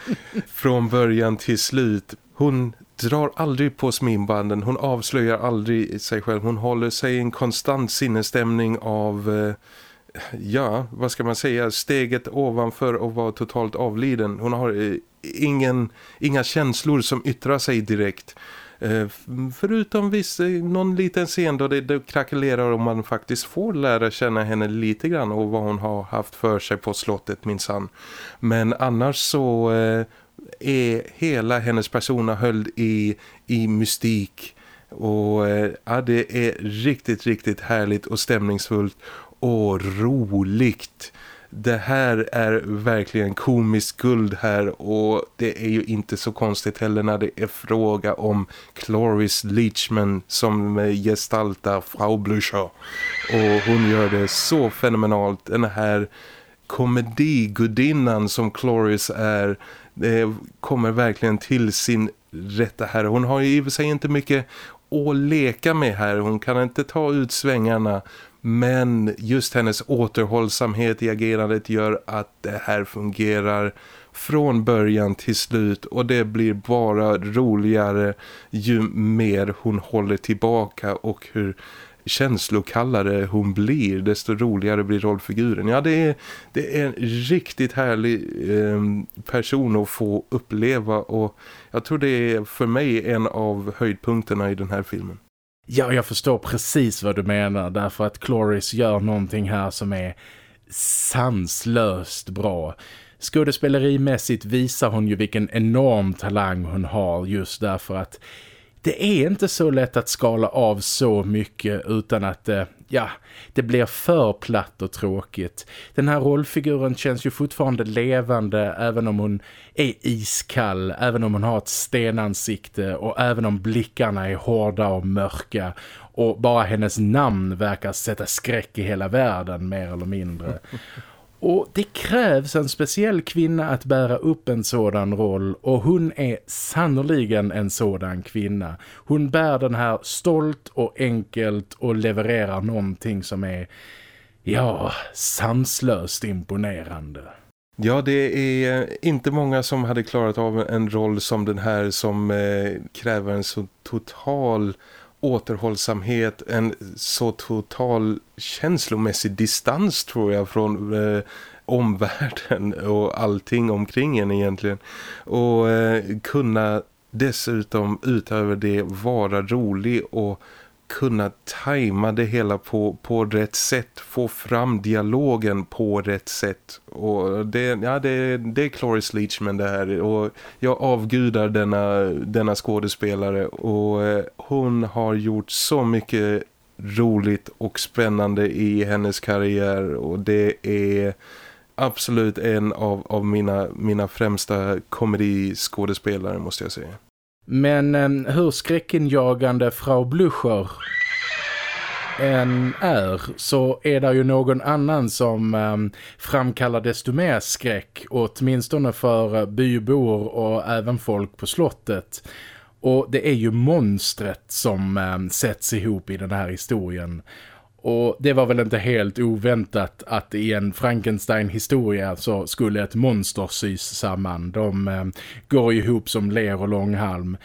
från början till slut. Hon drar aldrig på sminbanden, hon avslöjar aldrig sig själv. Hon håller sig i en konstant sinnesstämning av, eh, ja vad ska man säga, steget ovanför och vara totalt avliden. Hon har eh, ingen, inga känslor som yttrar sig direkt. Eh, förutom viss, eh, någon liten scen då det, det krackelerar och man faktiskt får lära känna henne lite grann och vad hon har haft för sig på slottet minsann. Men annars så eh, är hela hennes persona höljd i, i mystik och ja, det är riktigt, riktigt härligt och stämningsfullt och roligt. Det här är verkligen komiskt guld här och det är ju inte så konstigt heller när det är fråga om Cloris Leachman som gestaltar Frau Blücher. Och hon gör det så fenomenalt. Den här komedigudinnan som Cloris är det kommer verkligen till sin rätta här. Hon har ju i och för sig inte mycket att leka med här. Hon kan inte ta ut svängarna men just hennes återhållsamhet i agerandet gör att det här fungerar från början till slut och det blir bara roligare ju mer hon håller tillbaka och hur känslokallare hon blir desto roligare blir rollfiguren. Ja, det är, det är en riktigt härlig eh, person att få uppleva och jag tror det är för mig en av höjdpunkterna i den här filmen. Ja, jag förstår precis vad du menar därför att Cloris gör någonting här som är sanslöst bra. Skådespelerimässigt visar hon ju vilken enorm talang hon har just därför att det är inte så lätt att skala av så mycket utan att det, ja, det blir för platt och tråkigt. Den här rollfiguren känns ju fortfarande levande även om hon är iskall, även om hon har ett stenansikte och även om blickarna är hårda och mörka och bara hennes namn verkar sätta skräck i hela världen mer eller mindre. Och det krävs en speciell kvinna att bära upp en sådan roll och hon är sannoliken en sådan kvinna. Hon bär den här stolt och enkelt och levererar någonting som är, ja, sanslöst imponerande. Ja, det är eh, inte många som hade klarat av en roll som den här som eh, kräver en så total återhållsamhet, en så total känslomässig distans tror jag från eh, omvärlden och allting omkring en egentligen. Och eh, kunna dessutom utöver det vara rolig och kunna tajma det hela på, på rätt sätt. Få fram dialogen på rätt sätt. Och det, ja, det, det är Cloris Leachman det här. Och jag avgudar denna, denna skådespelare. Och eh, hon har gjort så mycket roligt och spännande i hennes karriär. Och det är absolut en av, av mina, mina främsta komediskådespelare måste jag säga. Men eh, hur skräckinjagande Frau Blücher än är så är det ju någon annan som eh, framkallar desto mer skräck åtminstone för eh, bybor och även folk på slottet. Och det är ju monstret som eh, sätts ihop i den här historien. Och det var väl inte helt oväntat att i en Frankenstein-historia så skulle ett monster sys samman. De eh, går ihop som ler och långhalm.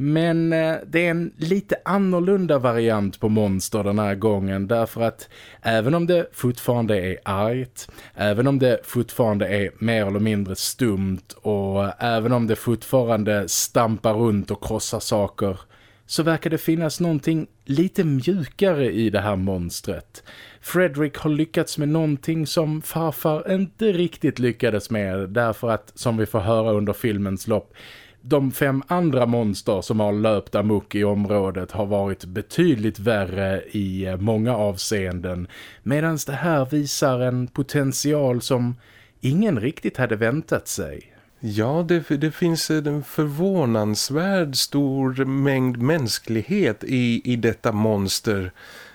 Men eh, det är en lite annorlunda variant på monster den här gången därför att även om det fortfarande är argt, även om det fortfarande är mer eller mindre stumt och även om det fortfarande stampar runt och krossar saker så verkar det finnas någonting lite mjukare i det här monstret. Fredrik har lyckats med någonting som farfar inte riktigt lyckades med därför att, som vi får höra under filmens lopp, de fem andra monster som har löpt amok i området har varit betydligt värre i eh, många avseenden medan det här visar en potential som ingen riktigt hade väntat sig. Ja, det, det finns en förvånansvärd stor mängd mänsklighet i, i detta monster.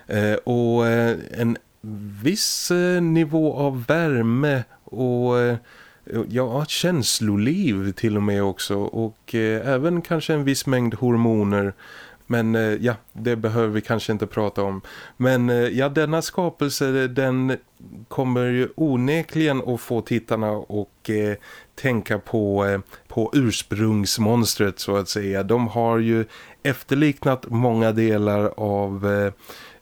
Eh, och eh, en viss eh, nivå av värme och eh, ja, känsloliv till och med också. Och eh, även kanske en viss mängd hormoner. Men eh, ja, det behöver vi kanske inte prata om. Men eh, ja, denna skapelse den kommer ju onekligen att få tittarna och eh, tänka på, eh, på ursprungsmonstret så att säga. De har ju efterliknat många delar av eh,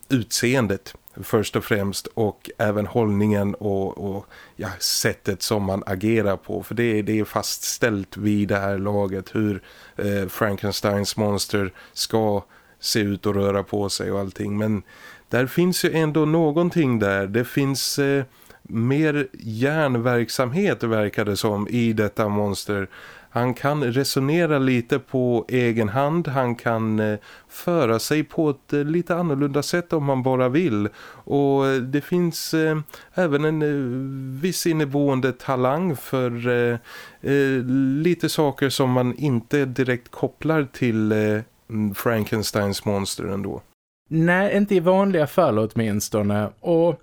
utseendet först och främst och även hållningen och, och ja, sättet som man agerar på för det, det är fastställt vid det här laget hur eh, Frankensteins monster ska se ut och röra på sig och allting men där finns ju ändå någonting där. Det finns eh, mer järnverksamhet verkar det som i detta monster. Han kan resonera lite på egen hand. Han kan eh, föra sig på ett eh, lite annorlunda sätt om man bara vill. Och eh, det finns eh, även en eh, viss inneboende talang för eh, eh lite saker som man inte direkt kopplar till eh, Mm, Frankensteins monster ändå. Nej, inte i vanliga fall åtminstone. Och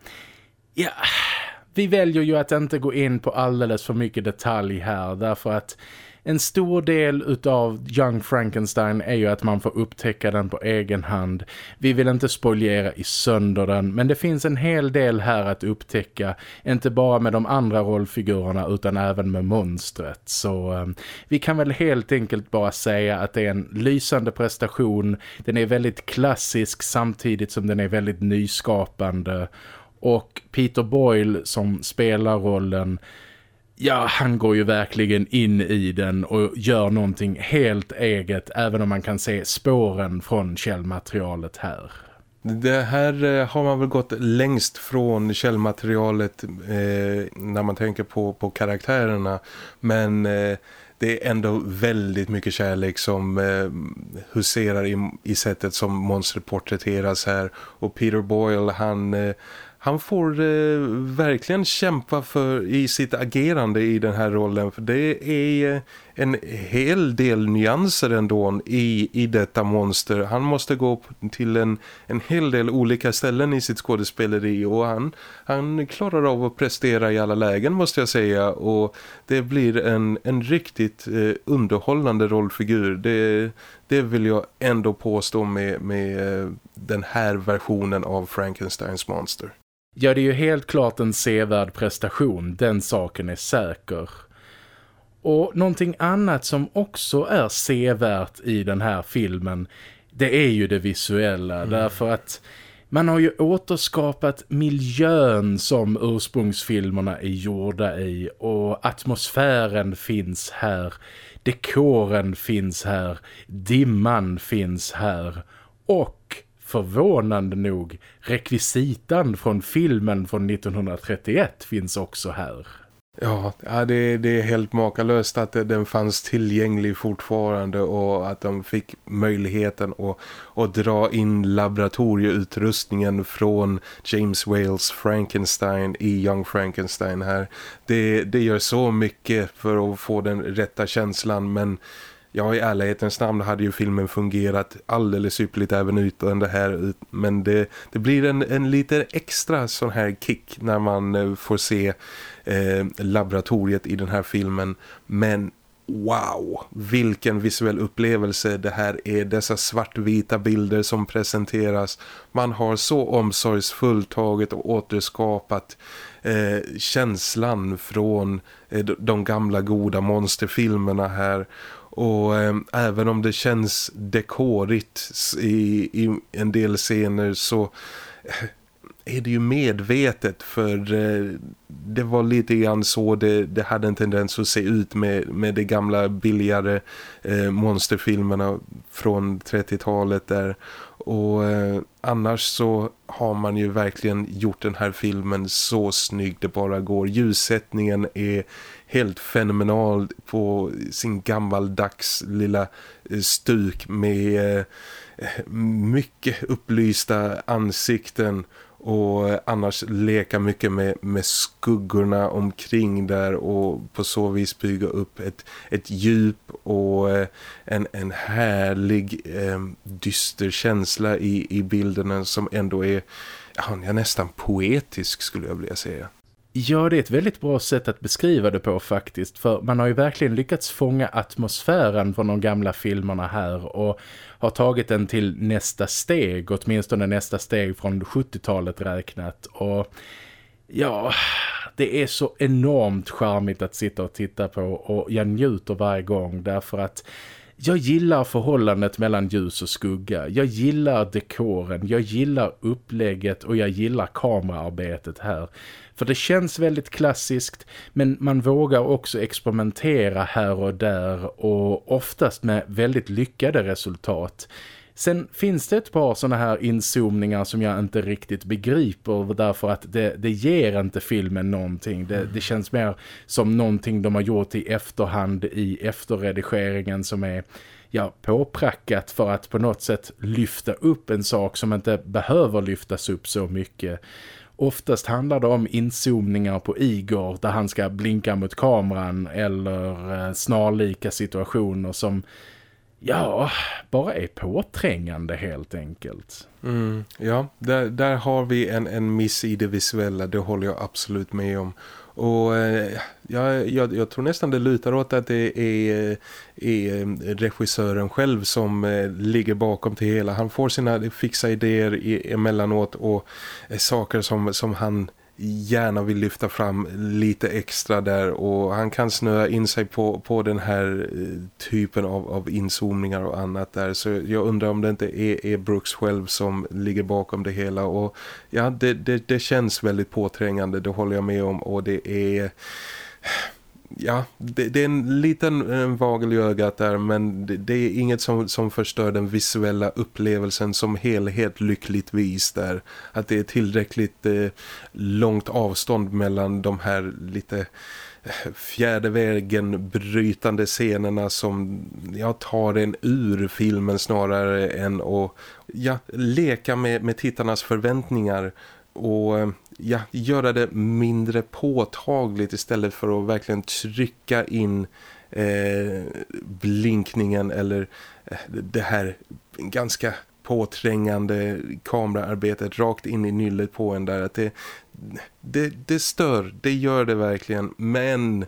ja, vi väljer ju att inte gå in på alldeles för mycket detalj här därför att en stor del utav Young Frankenstein är ju att man får upptäcka den på egen hand. Vi vill inte spoilera i sönder den men det finns en hel del här att upptäcka. Inte bara med de andra rollfigurerna utan även med monstret. Så eh, vi kan väl helt enkelt bara säga att det är en lysande prestation. Den är väldigt klassisk samtidigt som den är väldigt nyskapande. Och Peter Boyle som spelar rollen ja, han går ju verkligen in i den och gör någonting helt eget även om man kan se spåren från källmaterialet här. Det här eh, har man väl gått längst från källmaterialet eh, när man tänker på, på karaktärerna. Men eh, det är ändå väldigt mycket kärlek som eh, huserar i, i sättet som monstret porträtteras här. Och Peter Boyle han, eh, han får eh, verkligen kämpa för i sitt agerande i den här rollen. För det är eh, en hel del nyanser ändå i, i detta monster. Han måste gå till en, en hel del olika ställen i sitt skådespeleri och han, han klarar av att prestera i alla lägen måste jag säga och det blir en, en riktigt eh, underhållande rollfigur. Det, det vill jag ändå påstå med, med eh, den här versionen av Frankensteins monster. Ja, det är ju helt klart en sevärd prestation. Den saken är säker. Och någonting annat som också är sevärt i den här filmen det är ju det visuella. Mm. Därför att man har ju återskapat miljön som ursprungsfilmerna är gjorda i och atmosfären finns här. Dekoren finns här. Dimman finns här. Och förvånande nog, rekvisitan från filmen från 1931 finns också här. Ja, det, det är helt makalöst att den fanns tillgänglig fortfarande och att de fick möjligheten att, att dra in laboratorieutrustningen från James Wales Frankenstein i Young Frankenstein här. Det, det gör så mycket för att få den rätta känslan men Ja, i ärlighetens namn hade ju filmen fungerat alldeles ypperligt även utan det här. Men det, det blir en, en lite extra sån här kick när man eh, får se eh, laboratoriet i den här filmen. Men wow, vilken visuell upplevelse det här är. Dessa svartvita bilder som presenteras. Man har så omsorgsfullt tagit och återskapat eh, känslan från eh, de gamla goda monsterfilmerna här. Och eh, även om det känns dekorigt i, i en del scener så eh, är det ju medvetet för eh, det var lite grann så det, det hade en tendens att se ut med, med de gamla billigare eh, monsterfilmerna från 30-talet där och eh, annars så har man ju verkligen gjort den här filmen så snygg det bara går. Ljussättningen är helt fenomenal på sin gammaldags lilla eh, stuk med eh, mycket upplysta ansikten och eh, annars leka mycket med, med skuggorna omkring där och på så vis bygga upp ett, ett djup och eh, en, en härlig eh, dyster känsla i, i bilderna som ändå är ja, nästan poetisk skulle jag vilja säga. Ja, det är ett väldigt bra sätt att beskriva det på faktiskt. För man har ju verkligen lyckats fånga atmosfären från de gamla filmerna här och har tagit den till nästa steg, åtminstone nästa steg från 70-talet räknat. Och ja, det är så enormt charmigt att sitta och titta på och jag njuter varje gång därför att jag gillar förhållandet mellan ljus och skugga. Jag gillar dekoren, jag gillar upplägget och jag gillar kameraarbetet här. För det känns väldigt klassiskt men man vågar också experimentera här och där och oftast med väldigt lyckade resultat. Sen finns det ett par sådana här inzoomningar som jag inte riktigt begriper därför att det, det ger inte filmen någonting. Det, det känns mer som någonting de har gjort i efterhand i efterredigeringen som är ja, påprackat för att på något sätt lyfta upp en sak som inte behöver lyftas upp så mycket. Oftast handlar det om inzoomningar på Igor där han ska blinka mot kameran eller eh, snarlika situationer som ja, bara är påträngande helt enkelt. Mm, ja, där, där har vi en, en miss i det visuella, det håller jag absolut med om. Och eh, jag, jag, jag, tror nästan det lutar åt att det är, eh, är eh, regissören själv som ligger bakom till hela. Han får sina fixa idéer emellanåt och saker som, som han gärna vill lyfta fram lite extra där och han kan snöa in sig på, på den här eh, typen av, av inzoomningar och annat där. Så jag undrar om det inte är, är Brooks själv som ligger bakom det hela och ja det, det, det känns väldigt påträngande det håller jag med om och det är ja, det, det, är en liten eh, en vagel i ögat där men det, det, är inget som, som förstör den visuella upplevelsen som helhet lyckligtvis där. Att det är tillräckligt eh, långt avstånd mellan de här lite eh, fjärde vägen brytande scenerna som jag tar en ur filmen snarare än att ja, leka med, med tittarnas förväntningar och eh, ja, göra det mindre påtagligt istället för att verkligen trycka in eh, blinkningen eller eh, det här ganska påträngande kameraarbetet rakt in i nyllet på en där. Att det, det, det stör, det gör det verkligen. Men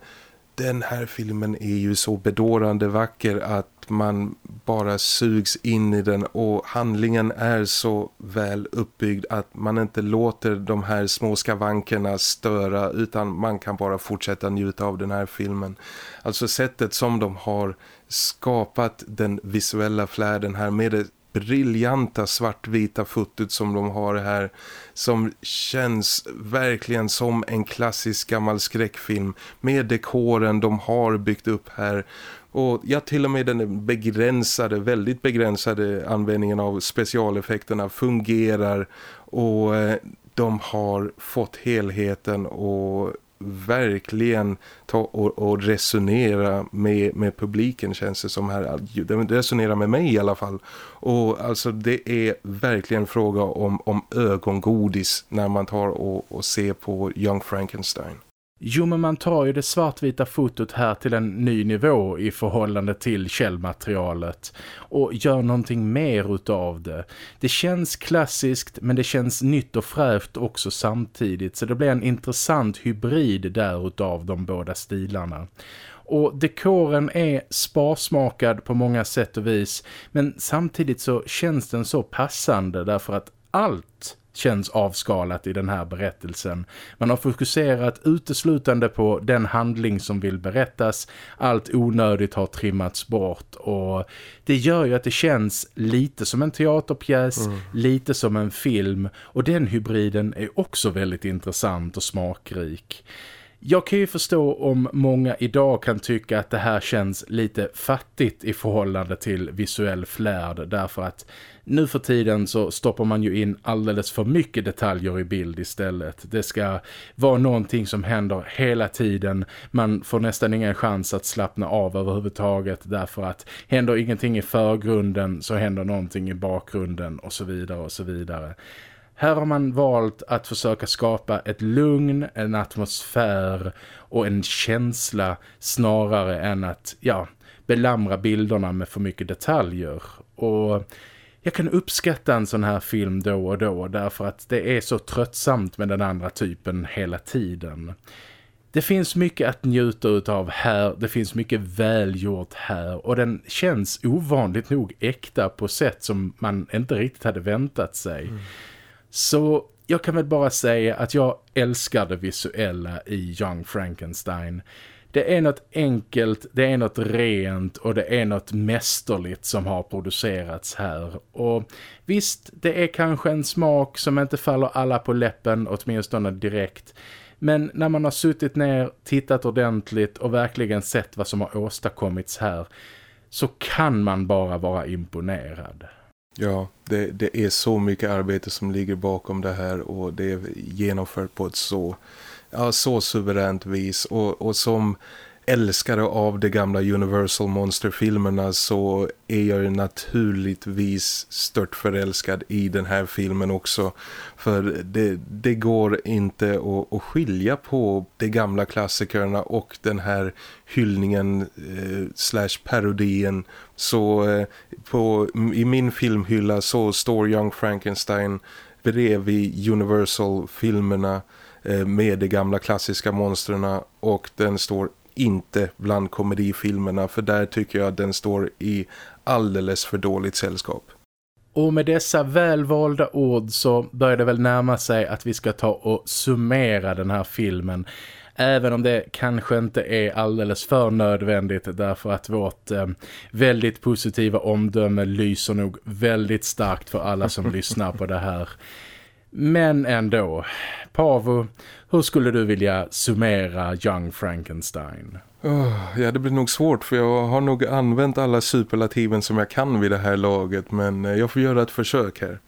den här filmen är ju så bedårande vacker att man bara sugs in i den och handlingen är så väl uppbyggd att man inte låter de här små skavankerna störa utan man kan bara fortsätta njuta av den här filmen. Alltså sättet som de har skapat den visuella flärden här med det briljanta svartvita fotot som de har här som känns verkligen som en klassisk gammal skräckfilm med dekoren de har byggt upp här. Och ja, till och med den begränsade, väldigt begränsade användningen av specialeffekterna fungerar. Och eh, de har fått helheten och verkligen ta och, och, resonera med, med publiken känns det som här. Resonera resonerar med mig i alla fall. Och alltså det är verkligen fråga om, om ögongodis när man tar och, och ser på Young Frankenstein. Jo men man tar ju det svartvita fotot här till en ny nivå i förhållande till källmaterialet och gör någonting mer utav det. Det känns klassiskt men det känns nytt och fräscht också samtidigt så det blir en intressant hybrid där utav de båda stilarna. Och dekoren är sparsmakad på många sätt och vis men samtidigt så känns den så passande därför att allt känns avskalat i den här berättelsen. Man har fokuserat uteslutande på den handling som vill berättas. Allt onödigt har trimmats bort och det gör ju att det känns lite som en teaterpjäs, mm. lite som en film och den hybriden är också väldigt intressant och smakrik. Jag kan ju förstå om många idag kan tycka att det här känns lite fattigt i förhållande till visuell flärd därför att nu för tiden så stoppar man ju in alldeles för mycket detaljer i bild istället. Det ska vara någonting som händer hela tiden. Man får nästan ingen chans att slappna av överhuvudtaget därför att händer ingenting i förgrunden så händer någonting i bakgrunden och så vidare och så vidare. Här har man valt att försöka skapa ett lugn, en atmosfär och en känsla snarare än att ja, belamra bilderna med för mycket detaljer. Och jag kan uppskatta en sån här film då och då därför att det är så tröttsamt med den andra typen hela tiden. Det finns mycket att njuta av här, det finns mycket välgjort här och den känns ovanligt nog äkta på sätt som man inte riktigt hade väntat sig. Mm. Så jag kan väl bara säga att jag älskar det visuella i Young Frankenstein. Det är något enkelt, det är något rent och det är något mästerligt som har producerats här. Och visst, det är kanske en smak som inte faller alla på läppen, åtminstone direkt. Men när man har suttit ner, tittat ordentligt och verkligen sett vad som har åstadkommits här så kan man bara vara imponerad. Ja, det, det, är så mycket arbete som ligger bakom det här och det är genomfört på ett så, ja, så suveränt vis och, och som älskare av de gamla Universal Monster-filmerna så är jag naturligtvis stört förälskad i den här filmen också. För det, det går inte att, att skilja på de gamla klassikerna och den här hyllningen eh, slash parodien. Så eh, på, i min filmhylla så står Young Frankenstein bredvid Universal-filmerna med de gamla klassiska monstren och den står inte bland komedifilmerna för där tycker jag att den står i alldeles för dåligt sällskap. Och med dessa välvalda ord så börjar det väl närma sig att vi ska ta och summera den här filmen. Även om det kanske inte är alldeles för nödvändigt därför att vårt eh, väldigt positiva omdöme lyser nog väldigt starkt för alla som lyssnar på det här. Men ändå, Pavo, hur skulle du vilja summera Young Frankenstein? Oh, ja, det blir nog svårt för jag har nog använt alla superlativen som jag kan vid det här laget men eh, jag får göra ett försök här.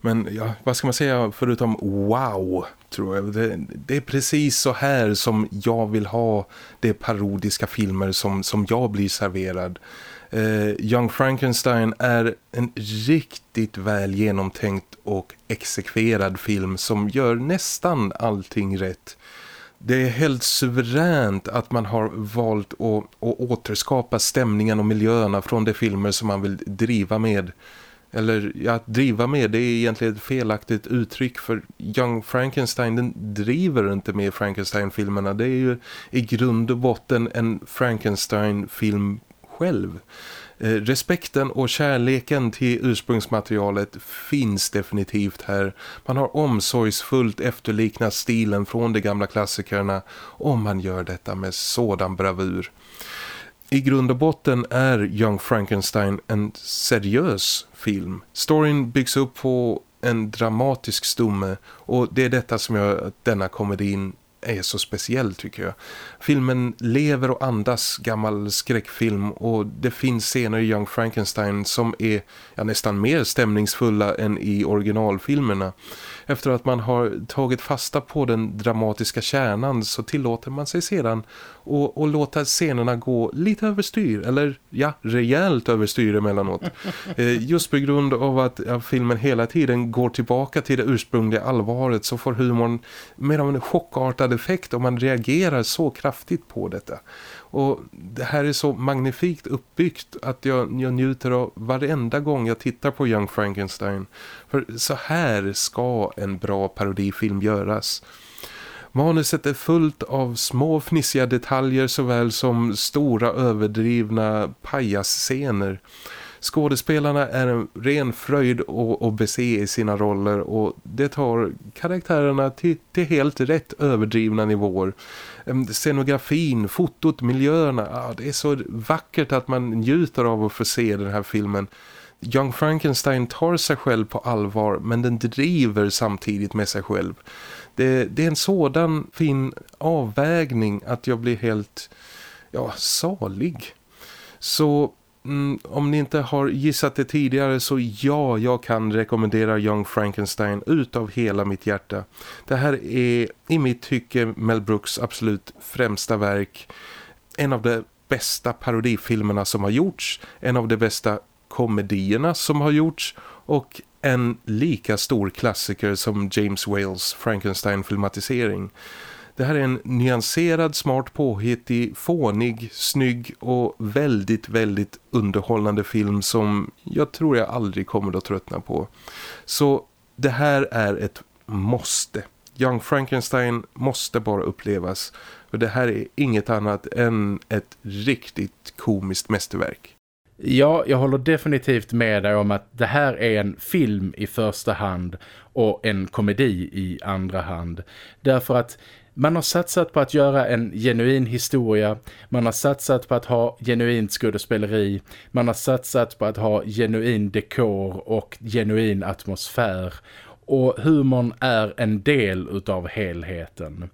Men ja, vad ska man säga förutom wow tror jag. Det, det, är precis så här som jag vill ha de parodiska filmer som, som jag blir serverad eh, Young Frankenstein är en riktigt väl genomtänkt och exekverad film som gör nästan allting rätt. Det är helt suveränt att man har valt att, att återskapa stämningen och miljöerna från de filmer som man vill driva med. Eller ja, att driva med det är egentligen ett felaktigt uttryck för Young Frankenstein den driver inte med Frankenstein-filmerna. Det är ju i grund och botten en Frankenstein-film själv. Eh, respekten och kärleken till ursprungsmaterialet finns definitivt här. Man har omsorgsfullt efterliknat stilen från de gamla klassikerna och man gör detta med sådan bravur. I grund och botten är Young Frankenstein en seriös film. Storyn byggs upp på en dramatisk stomme och det är detta som gör att denna komedin är så speciell tycker jag. Filmen lever och andas gammal skräckfilm och det finns scener i Young Frankenstein som är ja, nästan mer stämningsfulla än i originalfilmerna. Efter att man har tagit fasta på den dramatiska kärnan så tillåter man sig sedan och, och låta scenerna gå lite överstyr eller ja, rejält överstyr emellanåt. Eh, just på grund av att ja, filmen hela tiden går tillbaka till det ursprungliga allvaret så får humorn mer av en chockartad effekt och man reagerar så kraftigt på detta. Och det här är så magnifikt uppbyggt att jag, jag njuter av varenda gång jag tittar på Young Frankenstein. För så här ska en bra parodifilm göras. Manuset är fullt av små fnissiga detaljer såväl som stora överdrivna pajasscener. Skådespelarna är en ren fröjd och bese i sina roller och det tar karaktärerna till, till helt rätt överdrivna nivåer. Scenografin, fotot, miljöerna, ja, det är så vackert att man njuter av att få se den här filmen. Young Frankenstein tar sig själv på allvar men den driver samtidigt med sig själv. Det, det är en sådan fin avvägning att jag blir helt ja, salig. Så mm, om ni inte har gissat det tidigare så ja, jag kan rekommendera Young Frankenstein utav hela mitt hjärta. Det här är i mitt tycke Mel Brooks absolut främsta verk. En av de bästa parodifilmerna som har gjorts. En av de bästa komedierna som har gjorts. Och en lika stor klassiker som James Wales Frankenstein-filmatisering. Det här är en nyanserad, smart, påhittig, fånig, snygg och väldigt, väldigt underhållande film som jag tror jag aldrig kommer att tröttna på. Så det här är ett måste. Young Frankenstein måste bara upplevas. För det här är inget annat än ett riktigt komiskt mästerverk. Ja, jag håller definitivt med dig om att det här är en film i första hand och en komedi i andra hand. Därför att man har satsat på att göra en genuin historia, man har satsat på att ha genuint skådespeleri, man har satsat på att ha genuin dekor och genuin atmosfär. Och humorn är en del utav helheten.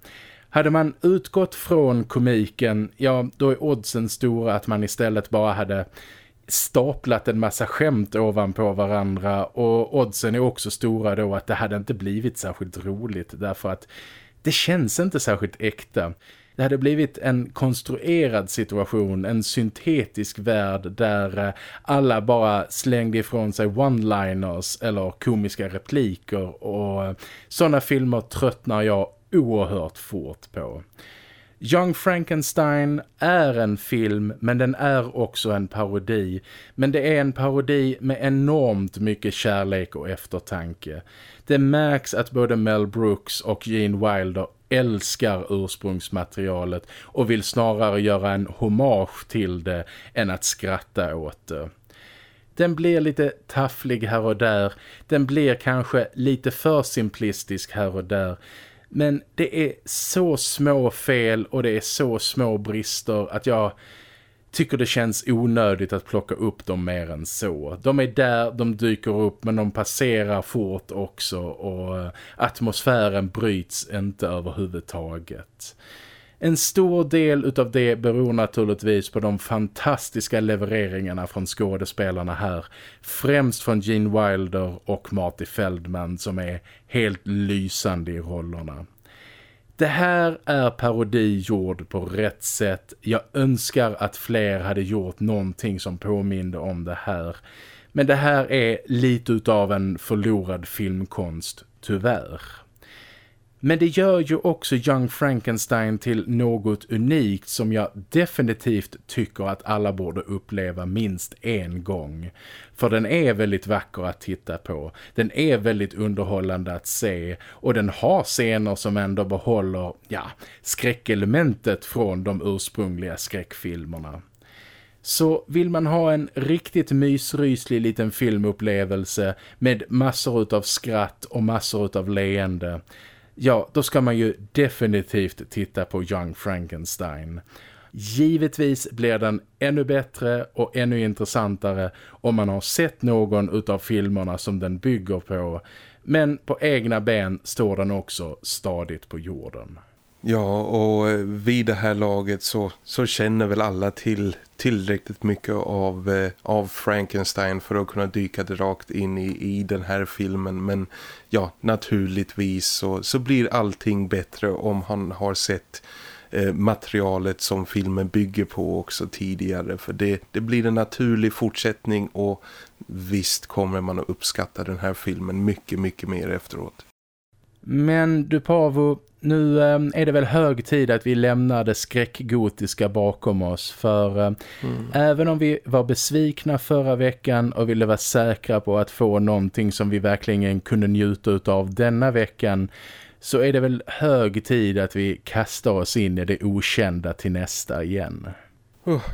Hade man utgått från komiken, ja då är oddsen stora att man istället bara hade staplat en massa skämt ovanpå varandra och oddsen är också stora då att det hade inte blivit särskilt roligt därför att det känns inte särskilt äkta. Det hade blivit en konstruerad situation, en syntetisk värld där eh, alla bara slängde ifrån sig one-liners eller komiska repliker och eh, sådana filmer tröttnar jag oerhört fort på. Young Frankenstein är en film men den är också en parodi. Men det är en parodi med enormt mycket kärlek och eftertanke. Det märks att både Mel Brooks och Gene Wilder älskar ursprungsmaterialet och vill snarare göra en hommage till det än att skratta åt det. Den blir lite tafflig här och där. Den blir kanske lite för simplistisk här och där. Men det är så små fel och det är så små brister att jag tycker det känns onödigt att plocka upp dem mer än så. De är där, de dyker upp men de passerar fort också och eh, atmosfären bryts inte överhuvudtaget. En stor del utav det beror naturligtvis på de fantastiska levereringarna från skådespelarna här. Främst från Gene Wilder och Marty Feldman som är helt lysande i rollerna. Det här är parodi gjord på rätt sätt. Jag önskar att fler hade gjort någonting som påminde om det här. Men det här är lite utav en förlorad filmkonst, tyvärr. Men det gör ju också Young Frankenstein till något unikt som jag definitivt tycker att alla borde uppleva minst en gång. För den är väldigt vacker att titta på. Den är väldigt underhållande att se. Och den har scener som ändå behåller ja, skräckelementet från de ursprungliga skräckfilmerna. Så vill man ha en riktigt mysryslig liten filmupplevelse med massor av skratt och massor av leende ja, då ska man ju definitivt titta på Young Frankenstein. Givetvis blir den ännu bättre och ännu intressantare om man har sett någon utav filmerna som den bygger på. Men på egna ben står den också stadigt på jorden. Ja, och eh, vid det här laget så, så känner väl alla till tillräckligt mycket av, eh, av Frankenstein för att kunna dyka rakt in i, i den här filmen. Men ja, naturligtvis så, så blir allting bättre om han har sett eh, materialet som filmen bygger på också tidigare. För det, det blir en naturlig fortsättning och visst kommer man att uppskatta den här filmen mycket, mycket mer efteråt. Men du Pavo, nu ehm, är det väl hög tid att vi lämnar det skräckgotiska bakom oss för ehm, mm. även om vi var besvikna förra veckan och ville vara säkra på att få någonting som vi verkligen kunde njuta av denna veckan så är det väl hög tid att vi kastar oss in i det okända till nästa igen.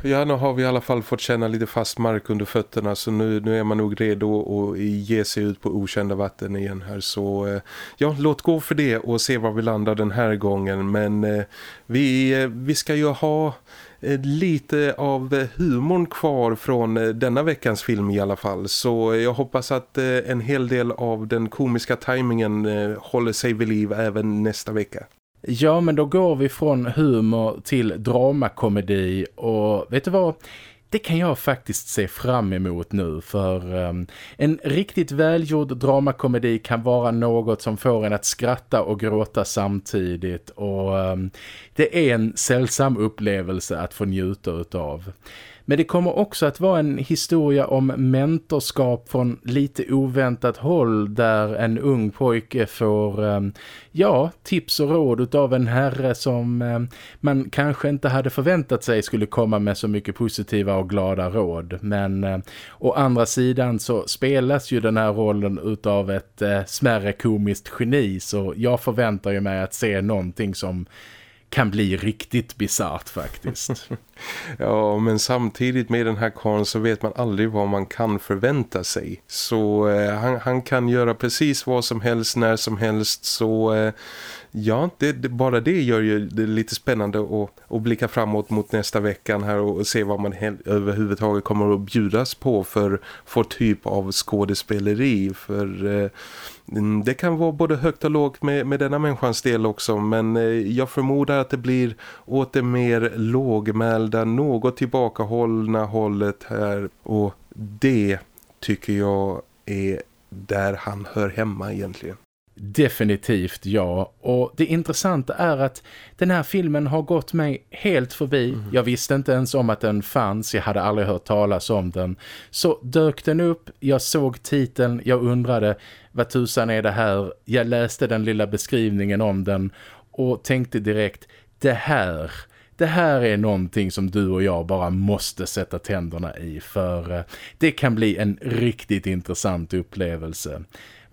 Ja, nu har vi i alla fall fått känna lite fast mark under fötterna så nu, nu är man nog redo att ge sig ut på okända vatten igen här. Så eh, ja, låt gå för det och se var vi landar den här gången. Men eh, vi, eh, vi ska ju ha lite av humorn kvar från denna veckans film i alla fall. Så jag hoppas att en hel del av den komiska tajmingen håller sig vid liv även nästa vecka. Ja, men då går vi från humor till dramakomedi och vet du vad? Det kan jag faktiskt se fram emot nu för um, en riktigt välgjord dramakomedi kan vara något som får en att skratta och gråta samtidigt och um, det är en sällsam upplevelse att få njuta utav. Men det kommer också att vara en historia om mentorskap från lite oväntat håll där en ung pojke får ehm, ja, tips och råd av en herre som ehm, man kanske inte hade förväntat sig skulle komma med så mycket positiva och glada råd. Men ehm, å andra sidan så spelas ju den här rollen utav ett eh, smärre komiskt geni så jag förväntar ju mig att se någonting som kan bli riktigt bizart faktiskt. ja, men samtidigt med den här karln så vet man aldrig vad man kan förvänta sig. Så eh, han, han, kan göra precis vad som helst när som helst så... Eh, Ja, det, det, bara det gör ju det lite spännande att, att blicka framåt mot nästa veckan här och, se vad man överhuvudtaget kommer att bjudas på för, för typ av skådespeleri. För eh, mm, det kan vara både högt och lågt med, med denna människans del också men eh, jag förmodar att det blir åt det mer lågmälda, något tillbakahållna hållet här och det tycker jag är där han hör hemma egentligen. Definitivt ja. Och det intressanta är att den här filmen har gått mig helt förbi. Mm. Jag visste inte ens om att den fanns. Jag hade aldrig hört talas om den. Så dök den upp. Jag såg titeln. Jag undrade vad tusan är det här? Jag läste den lilla beskrivningen om den och tänkte direkt det här det här är någonting som du och jag bara måste sätta tänderna i för eh, det kan bli en riktigt intressant upplevelse.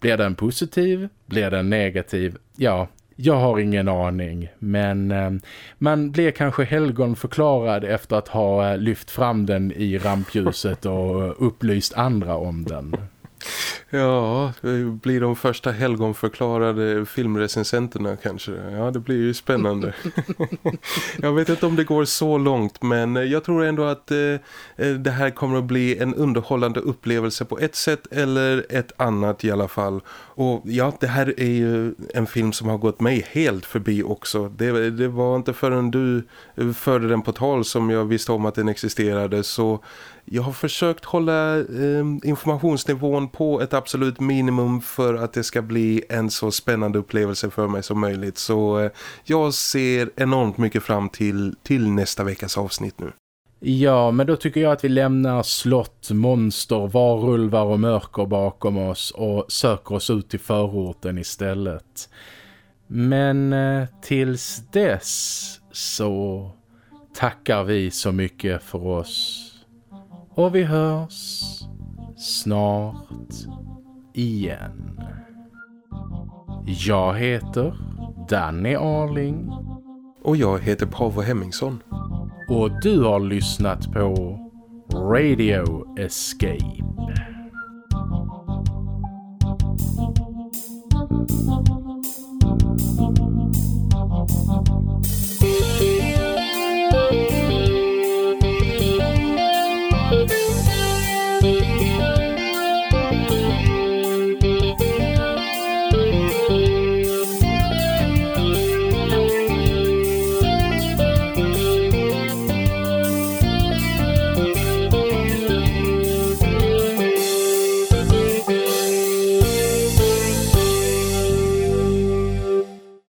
Blir den positiv? Blir den negativ? Ja, jag har ingen aning, men eh, man blir kanske helgon förklarad efter att ha eh, lyft fram den i rampljuset och eh, upplyst andra om den. Ja, det blir de första helgonförklarade filmrecensenterna kanske. Ja, det blir ju spännande. jag vet inte om det går så långt men jag tror ändå att eh, eh, det här kommer att bli en underhållande upplevelse på ett sätt eller ett annat i alla fall. Och ja, det här är ju en film som har gått mig helt förbi också. Det, det var inte förrän du eh, förde den på tal som jag visste om att den existerade så jag har försökt hålla eh, informationsnivån på ett absolut minimum för att det ska bli en så spännande upplevelse för mig som möjligt. Så eh, jag ser enormt mycket fram till, till nästa veckas avsnitt nu. Ja, men då tycker jag att vi lämnar slott, monster, varulvar och mörker bakom oss och söker oss ut till förorten istället. Men eh, tills dess så tackar vi så mycket för oss. Och vi hörs snart igen. Jag heter Danny Arling. Och jag heter Pavo Hemmingsson. Och du har lyssnat på Radio Escape.